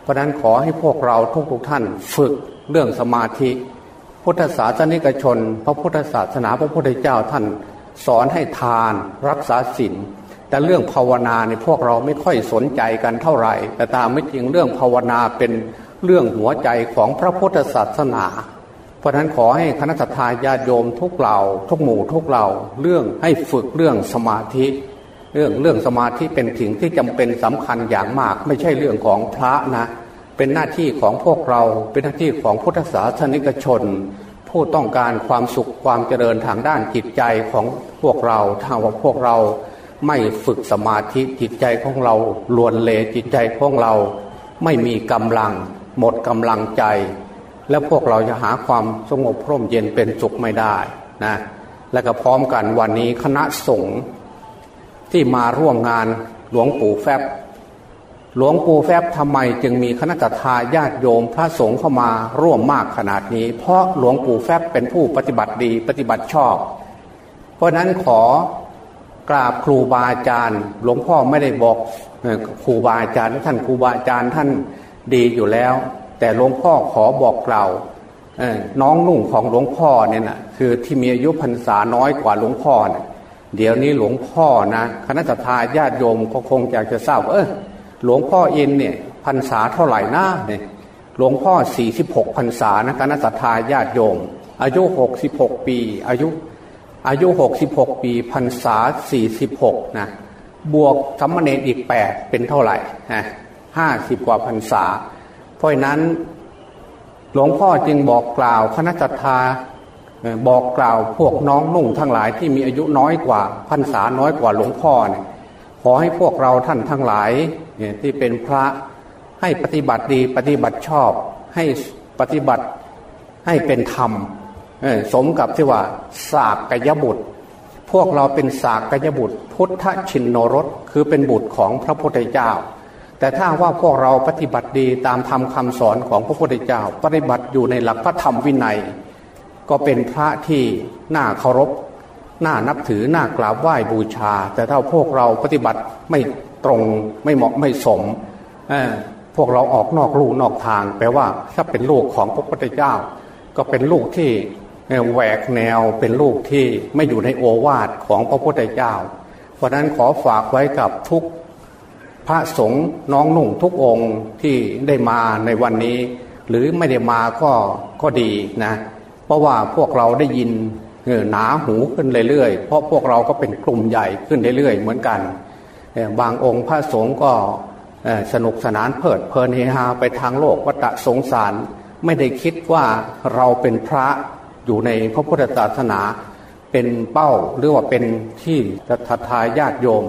เพราะนั้นขอให้พวกเราทุกๆทท่านฝึกเรื่องสมาธิ พุทธศาสนิกชน พระพุทธศาสนาพระพุทธเจ้าท่าน สอนให้ทานรักษาศีลแต่เรื่องภาวนาในพวกเราไม่ค่อยสนใจกันเท่าไหร่ แต่ตามไม่จริงเรื่องภาวนาเป็นเรื่องหัวใจของพระพุทธศาสนา เพราะนั้นขอให้คณะทาญาโยมทุกเหล่า ทุกหมู่ทุกเหล่าเรื่องให้ฝึกเรื่องสมาธิ เรื่องเรื่องสมาธิเป็นสิ่งที่จำเป็นสำคัญอย่างมาก ไม่ใช่เรื่องของพระนะ เป็นหน้าที่ของพวกเราเป็นหน้าที่ของพุทธศาสนิกชน ผู้ต้องการความสุขความเจริญทางด้านจิตใจของพวกเราถ้าว่าพวกเราไม่ฝึกสมาธิจิตใจของเราลวนเลจิตใจของเรา ไม่มีกำลัง หมดกำลังใจ แล้วพวกเราจะหาความสงบพร่มเย็นเป็นสุขไม่ได้นะและก็พร้อมกันวันนี้คณะสงฆ์ ที่มาร่วมงานหลวงปู่แฟบ หลวงปู่แฟบทำไมจึงมีคณะทาญาติโยมพระสงฆ์เข้ามาร่วมมากขนาดนี้ เพราะหลวงปู่แฟบเป็นผู้ปฏิบัติดีปฏิบัติชอบ เพราะนั้นขอกราบครูบาอาจารย์ หลวงพ่อไม่ได้บอกครูบาอาจารย์ท่านครูบาอาจารย์ท่านดีอยู่แล้ว แต่หลวงพ่อขอบอกกล่าวน้องนุ่งของหลวงพ่อเนี่ยนะคือที่มีอายุพรรษาน้อยกว่าหลวงพ่อเนี่ย เดี๋ยวนี้หลวงพ่อนะคณะทาญาติโยมก็คงอยากจะทราบเออหลวงพ่ออินเนี่ยพรรษาเท่าไหร่นะเนี่ยหลวงพ่อสี่สิบหกพรรษานะคณะทาญาติโยม อายุหกสิบหกปี อายุอายุหกสิบหกปีพรรษาสี่สิบหกนะ บวกสัมมเนตอีกแปดเป็นเท่าไหร่ฮะห้าสิบกว่าพรรษา เพราะนั้น หลวงพ่อจึงบอกกล่าวคณะทา บอกกล่าวพวกน้องนุ่งทั้งหลายที่มีอายุน้อยกว่าพรรษาน้อยกว่าหลวงพ่อเนี่ยขอให้พวกเราท่านทั้งหลายที่เป็นพระให้ปฏิบัติดีปฏิบัติชอบให้ปฏิบัติให้เป็นธรรมสมกับที่ว่าสากกยบุตร พวกเราเป็นสากกยบุตร พุทธชินโนรสคือเป็นบุตรของพระพุทธเจ้า แต่ถ้าว่าพวกเราปฏิบัติดีตามธรรมคาสอนของพระพุทธเจ้า ปฏิบัติอยู่ในหลักพระธรรมวินัย ก็เป็นพระที่น่าเคารพน่านับถือน่ากราบไหว้บูชา แต่ถ้าพวกเราปฏิบัติไม่ตรงไม่เหมาะไม่สมพวกเราออกนอกลูกนอกทาง แปลว่าถ้าเป็นลูกของพระพุทธเจ้า ก็เป็นลูกที่แหวกแนวเป็นลูกที่ไม่อยู่ในโอวาทของพระพุทธเจ้า เพราะนั้นขอฝากไว้กับทุกพระสงฆ์น้องนุ่งทุกองค์ที่ได้มาในวันนี้ หรือไม่ได้มาก็ก็ดีนะ ราะว่าพวกเราได้ยินหนาหูขึ้นเรื่อยๆ เพราะพวกเราก็เป็นกลุ่มใหญ่ขึ้นเรื่อยๆ เหมือนกัน บางองค์พระสงฆ์ก็สนุกสนานเพลิดเพลินเฮฮาไปทางโลกวัฏสงสาร ไม่ได้คิดว่าเราเป็นพระอยู่ในพระพุทธศาสนาเป็นเป้าหรือว่าเป็นที่ศรัทธาญาติโยม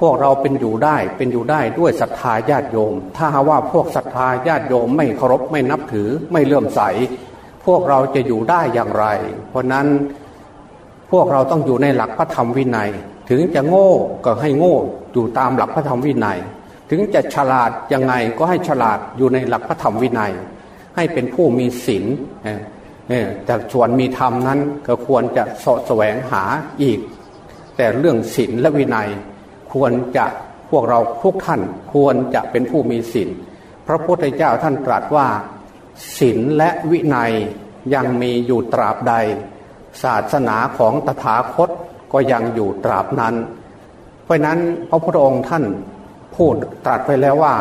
พวกเราเป็นอยู่ได้เป็นอยู่ได้ด้วยศรัทธาญาติโยม ถ้าหาว่าพวกศรัทธาญาติโยมไม่เคารพไม่นับถือไม่เลื่อมใส พวกเราจะอยู่ได้อย่างไร เพราะนั้นพวกเราต้องอยู่ในหลักพระธรรมวินัย ถึงจะโง่ก็ให้โง่อยู่ตามหลักพระธรรมวินัย ถึงจะฉลาดยังไงก็ให้ฉลาดอยู่ในหลักพระธรรมวินัย ให้เป็นผู้มีศีลแต่ส่วนมีธรรมนั้นก็ควรจะสะแสวงหาอีก แต่เรื่องศีลและวินัย ควรจะพวกเราทุกท่านควรจะเป็นผู้มีศีลพระพุทธเจ้าท่านตรัสว่า ศีลและวินัยยังมีอยู่ตราบใด ศาสนาของตถาคตก็ยังอยู่ตราบนั้น เพราะนั้นพระพุทธองค์ท่านพูดตรัสไปแล้วว่า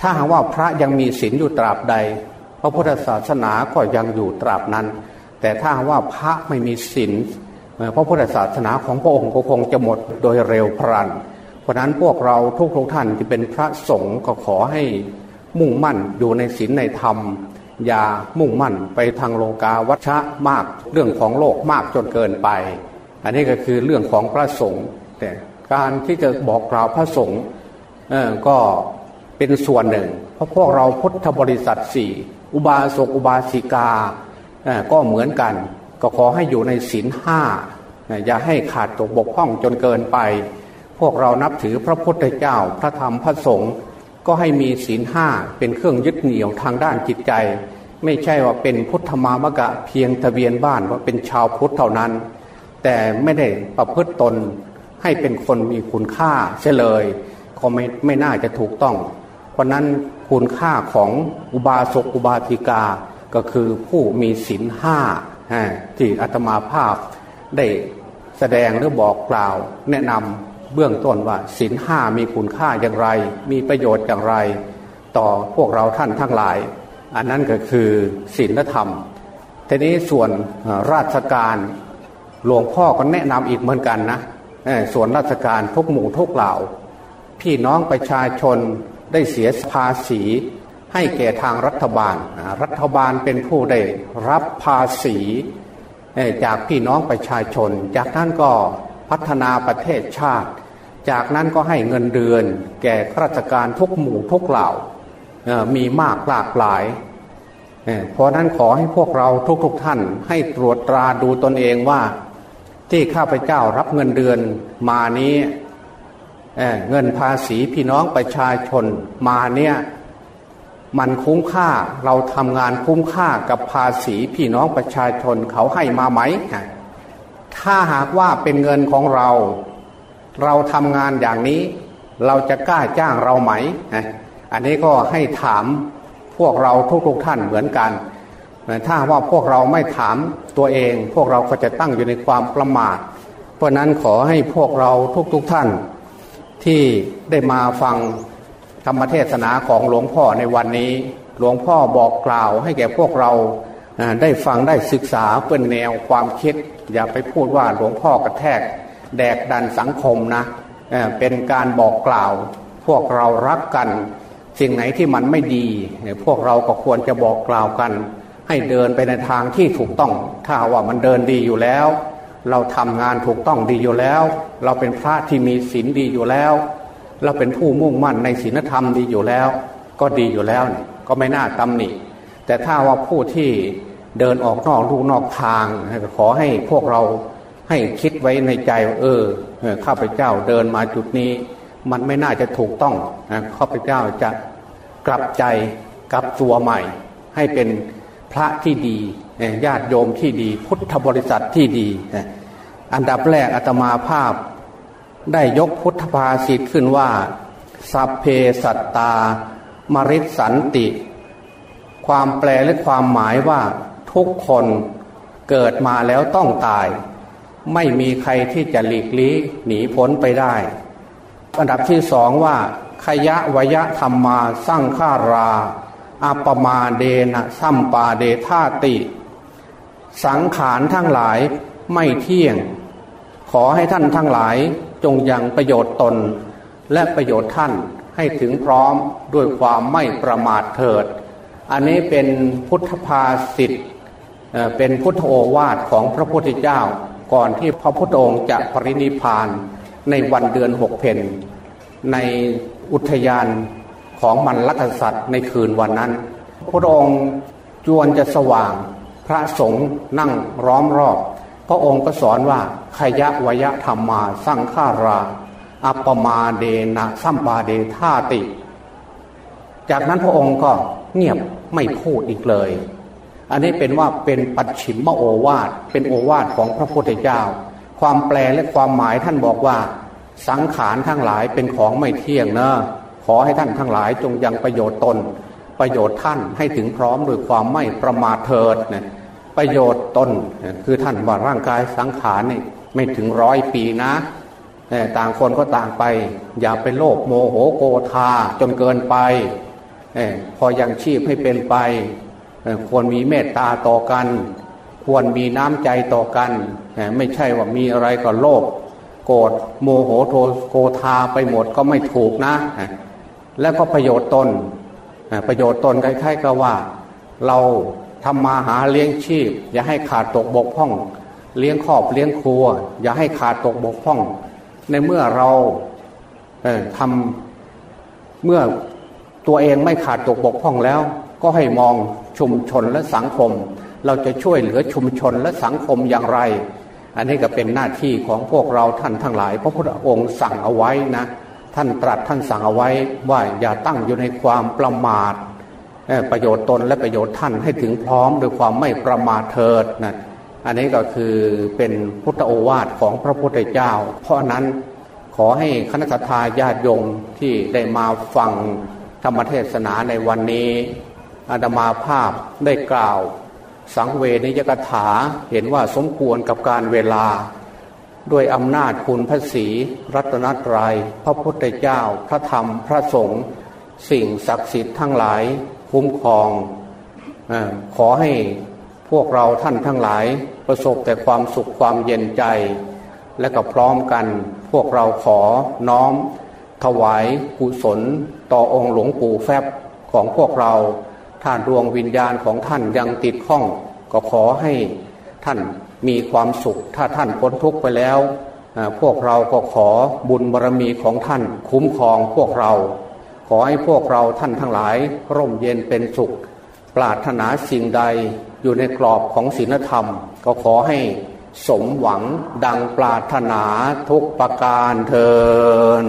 ถ้าหากว่าพระยังมีศีลอยู่ตราบใด พระพุทธศาสนาก็ยังอยู่ตราบนั้น แต่ถ้าว่าพระไม่มีศีลพระพุทธศาสนาของพระองค์ก็คงจะหมดโดยเร็วพลัน เพราะนั้นพวกเราทุกทุกท่านที่เป็นพระสงฆ์ก็ขอให้ มุ่งมั่นอยู่ในศีลในธรรม อย่ามุ่งมั่นไปทางโลกาวัชชะมากเรื่องของโลกมากจนเกินไป อันนี้ก็คือเรื่องของพระสงฆ์แต่การที่จะบอกกล่าวพระสงฆ์ก็เป็นส่วนหนึ่ง เพราะพวกเราพุทธบริษัทสี่อุบาสกอุบาสิกาก็เหมือนกัน ก็ขอให้อยู่ในศีลห้าอย่าให้ขาดตกบกพร่องจนเกินไป พวกเรานับถือพระพุทธเจ้าพระธรรมพระสงฆ์ ก็ให้มีศีลห้าเป็นเครื่องยึดเหนี่ยวทางด้านจิตใจ ไม่ใช่ว่าเป็นพุทธมามกะเพียงทะเบียนบ้านว่าเป็นชาวพุทธเท่านั้น แต่ไม่ได้ประพฤติตนให้เป็นคนมีคุณค่าเสียเลยก็ไม่ไม่น่าจะถูกต้อง เพราะนั้นคุณค่าของอุบาสกอุบาสิกาก็คือผู้มีศีลห้าที่อาตมาภาพได้แสดงหรือบอกกล่าวแนะนำ เบื้องต้นว่าศีลห้ามีคุณค่าอย่างไร มีประโยชน์อย่างไร ต่อพวกเราท่านทั้งหลาย อันนั้นก็คือศีลธรรม ทีนี้ส่วนราชการหลวงพ่อก็แนะนำอีกเหมือนกันนะส่วนราชการทุกหมู่ทุกเหล่า พี่น้องประชาชนได้เสียภาษีให้แก่ทางรัฐบาล รัฐบาลเป็นผู้ได้รับภาษีจากพี่น้องประชาชน จากนั้นก็ พัฒนาประเทศชาติ จากนั้นก็ให้เงินเดือน แก่ข้าราชการทุกหมู่ทุกเหล่ามีมากหลากหลาย เพราะนั้นขอให้พวกเราทุกๆทท่านให้ตรวจตราดูตนเองว่า ที่ข้าพเจ้ารับเงินเดือนมานี้เงินภาษีพี่น้องประชาชนมาเนี่ยมันคุ้มค่าเราทำงานคุ้มค่ากับภาษีพี่น้องประชาชนเขาให้มาไหม ถ้าหากว่าเป็นเงินของเรา เราทำงานอย่างนี้ เราจะกล้าจ้างเราไหม อันนี้ก็ให้ถามพวกเราทุกๆทท่านเหมือนกัน ถ้าว่าพวกเราไม่ถามตัวเอง พวกเราก็จะตั้งอยู่ในความประมาท เพราะนั้นขอให้พวกเราทุกๆทท่าน ที่ได้มาฟังธรรมเทศนาของหลวงพ่อในวันนี้ หลวงพ่อบอกกล่าวให้แก่พวกเรา ได้ฟังได้ศึกษาเป็นแนวความคิด อย่าไปพูดว่าหลวงพ่อกระแทก แดกดันสังคมนะเป็นการบอกกล่าว พวกเรารักกัน สิ่งไหนที่มันไม่ดี พวกเราก็ควรจะบอกกล่าวกัน ให้เดินไปในทางที่ถูกต้อง ถ้าว่ามันเดินดีอยู่แล้ว เราทำงานถูกต้องดีอยู่แล้ว เราเป็นพระที่มีศีลดีอยู่แล้ว เราเป็นผู้มุ่งมั่นในศีลธรรมดีอยู่แล้ว ก็ดีอยู่แล้วก็ไม่น่าตำหนิแต่ถ้าว่าผู้ที่ เดินออกนอกลูกนอกทาง ขอให้พวกเราให้คิดไว้ในใจเออข้าพเจ้าเดินมาจุดนี้ มันไม่น่าจะถูกต้องข้าพเจ้าจะกลับใจกลับตัวใหม่ ให้เป็นพระที่ดีญาติโยมที่ดี พุทธบริษัทที่ดีอันดับแรกอาตมาภาพได้ยกพุทธภาษิตขึ้นว่าสัพเพสัตตามริสันติ ความแปลและความหมายว่า ทุกคนเกิดมาแล้วต้องตาย ไม่มีใครที่จะหลีกลี้หนีพ้นไปได้ อันดับที่สองว่าขยะวยะธรรมมาสร้างฆาราอัปมาเดนะสัมปาเดธาติ สังขารทั้งหลายไม่เที่ยง ขอให้ท่านทั้งหลายจงยังประโยชน์ตน และประโยชน์ท่านให้ถึงพร้อมด้วยความไม่ประมาทเถิด อันนี้เป็นพุทธภาษิต เป็นพุทธโอวาทของพระพุทธเจ้า ก่อนที่พระพุทธองค์จะปรินิพานในวันเดือนหกเพนในอุทยานของมันลักษัตริย์ในคืนวันนั้น พระองค์จวนจะสว่างพระสงฆ์นั่งร้อมรอบ พระองค์ก็สอนว่าขยะวยธรรมมาสร้างฆารา อัปมาเดนะสัมปาเดธาติ จากนั้นพระองค์ก็เงียบไม่พูดอีกเลย อันนี้เป็นว่าเป็นปัจฉิมโอวาทเป็นโอวาทของพระพุทธเจ้า ความแปลและความหมายท่านบอกว่า สังขารทั้งหลายเป็นของไม่เที่ยงนะขอให้ท่านทั้งหลายจงยังประโยชน์ตน ประโยชน์ท่านให้ถึงพร้อมด้วยความไม่ประมาทเถิดนะประโยชน์ตนคือท่านว่าร่างกายสังขารนี่ไม่ถึงร้อยปีนะต่างคนก็ต่างไป อย่าไปโลภโมโหโกธาจนเกินไปพอยังชีพให้เป็นไป ควรมีเมตตาต่อกัน ควรมีน้ำใจต่อกัน ไม่ใช่ว่ามีอะไรก็โลภโกรธโมโหโทโกธาไปหมดก็ไม่ถูกนะ แล้วก็ประโยชน์ตน ประโยชน์ตนคล้ายๆกับว่า เราทำมาหาเลี้ยงชีพ อย่าให้ขาดตกบกพร่อง เลี้ยงครอบเลี้ยงครัว อย่าให้ขาดตกบกพร่อง ในเมื่อเราเทำเมื่อตัวเองไม่ขาดตกบกพร่องแล้ว ก็ให้มอง ชุมชนและสังคม เราจะช่วยเหลือชุมชนและสังคมอย่างไร อันนี้ก็เป็นหน้าที่ของพวกเราท่านทั้งหลาย พระพุทธองค์สั่งเอาไว้นะ ท่านตรัสท่านสั่งเอาไว้ว่าอย่าตั้งอยู่ในความประมาทประโยชน์ตนและประโยชน์ท่านให้ถึงพร้อมด้วยความไม่ประมาทเถิดนะอันนี้ก็คือเป็นพุทธโอวาทของพระพุทธเจ้า เพราะนั้นขอให้คณะทาญาติโยมที่ได้มาฟังธรรมเทศนาในวันนี้ อาตมาภาพได้กล่าว สังเวนิยกถาเห็นว่าสมควรกับการเวลา ด้วยอำนาจคุณพระศีรัตนตรยัย พระพุทธเจ้า พระธรรมพระสงฆ์สิ่งศักดิ์สิทธิ์ทั้งหลายคุ้มครองอขอให้พวกเราท่านทั้งหลายประสบแต่ความสุขความเย็นใจ และก็พร้อมกัน พวกเราขอน้อม ถวายกุศลต่อองค์หลวงปู่แฟบของพวกเรา ท่านดวงวิญญาณของท่านยังติดข้อง ก็ขอให้ท่านมีความสุข ถ้าท่านพ้นทุกข์ไปแล้ว พวกเราก็ขอบุญบารรมีของท่านคุ้มครองพวกเรา ขอให้พวกเราท่านทั้งหลาย ร่มเย็นเป็นสุข ปรารถนาสิ่งใดอยู่ในกรอบของศีลธรรม ก็ขอให้สมหวังดังปรารถนาทุกประการเทิน